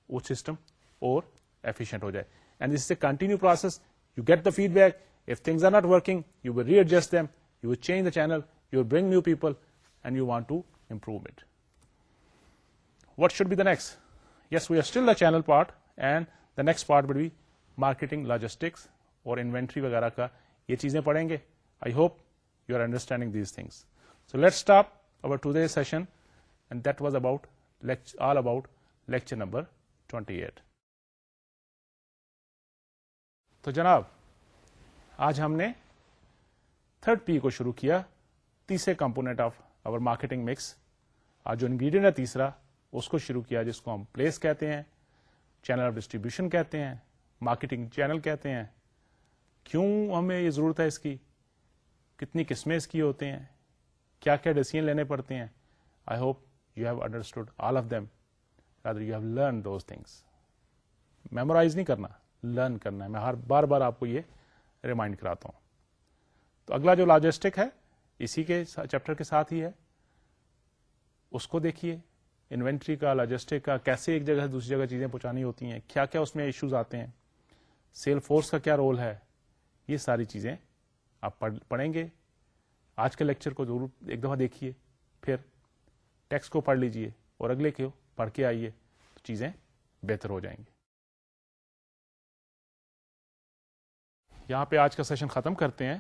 وہ سسٹم اور ایفیشینٹ ہو جائے۔ And this a continue process you get the feedback if things are not working you will readjust them you will change the channel you will bring new people and you want to improve it what should be the next yes we are still the channel part and the next part would be marketing logistics اور انوینٹری وغیرہ کا یہ چیزیں پڑھیں گے۔ I hope you are understanding these things so let stop over today session and that was about all about lecture number twenty eight تو جناب، آج ہم نے تھرڈ پی کو شروع کیا، تیسرے component of over marketing mix آج جو انگریڈینٹ ہے تیسرا، اس کو شروع کیا، جس کو ہم پلیس کہتے ہیں چینل آف ڈسٹریبیوشن کہتے ہیں مارکیٹنگ چینل کہتے ہیں. کیوں ہمیں یہ ضرورت ہے اس کی؟ کتنی قسمیں اس کی ہوتے ہیں، کیا کیا ڈیسیزن لینے پڑتے ہیں۔ I hope you have understood all of them you have learn those things memorize نہیں کرنا لرن کرنا ہے۔ میں ہر بار بار آپ کو یہ ریمائنڈ کراتا ہوں۔ تو اگلا جو لاجسٹک ہے، اسی کے چیپٹر کے ساتھ ہی ہے۔ اس کو دیکھیے۔ انوینٹری کا لاجسٹک کا، کیسے ایک جگہ سے دوسری جگہ چیزیں پہنچانی ہوتی ہیں۔ کیا کیا اس میں ایشوز آتے ہیں۔ سیل فورس کا کیا رول ہے؟ یہ ساری چیزیں آپ پڑھیں گے۔ آج کے لیکچر کو ضرور ایک دفعہ دیکھیے، پھر ٹیکسٹ کو پڑھ لیجیے اور اگلے کو پڑھ کے آئیے تو چیزیں بہتر ہو جائیں گی۔ یہاں پہ آج کا سیشن ختم کرتے ہیں۔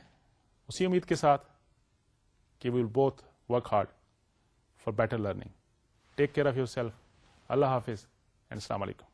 اسی امید کے ساتھ کہ we will both work hard for better learning take care of yourself اللہ حافظ اینڈ السلام علیکم۔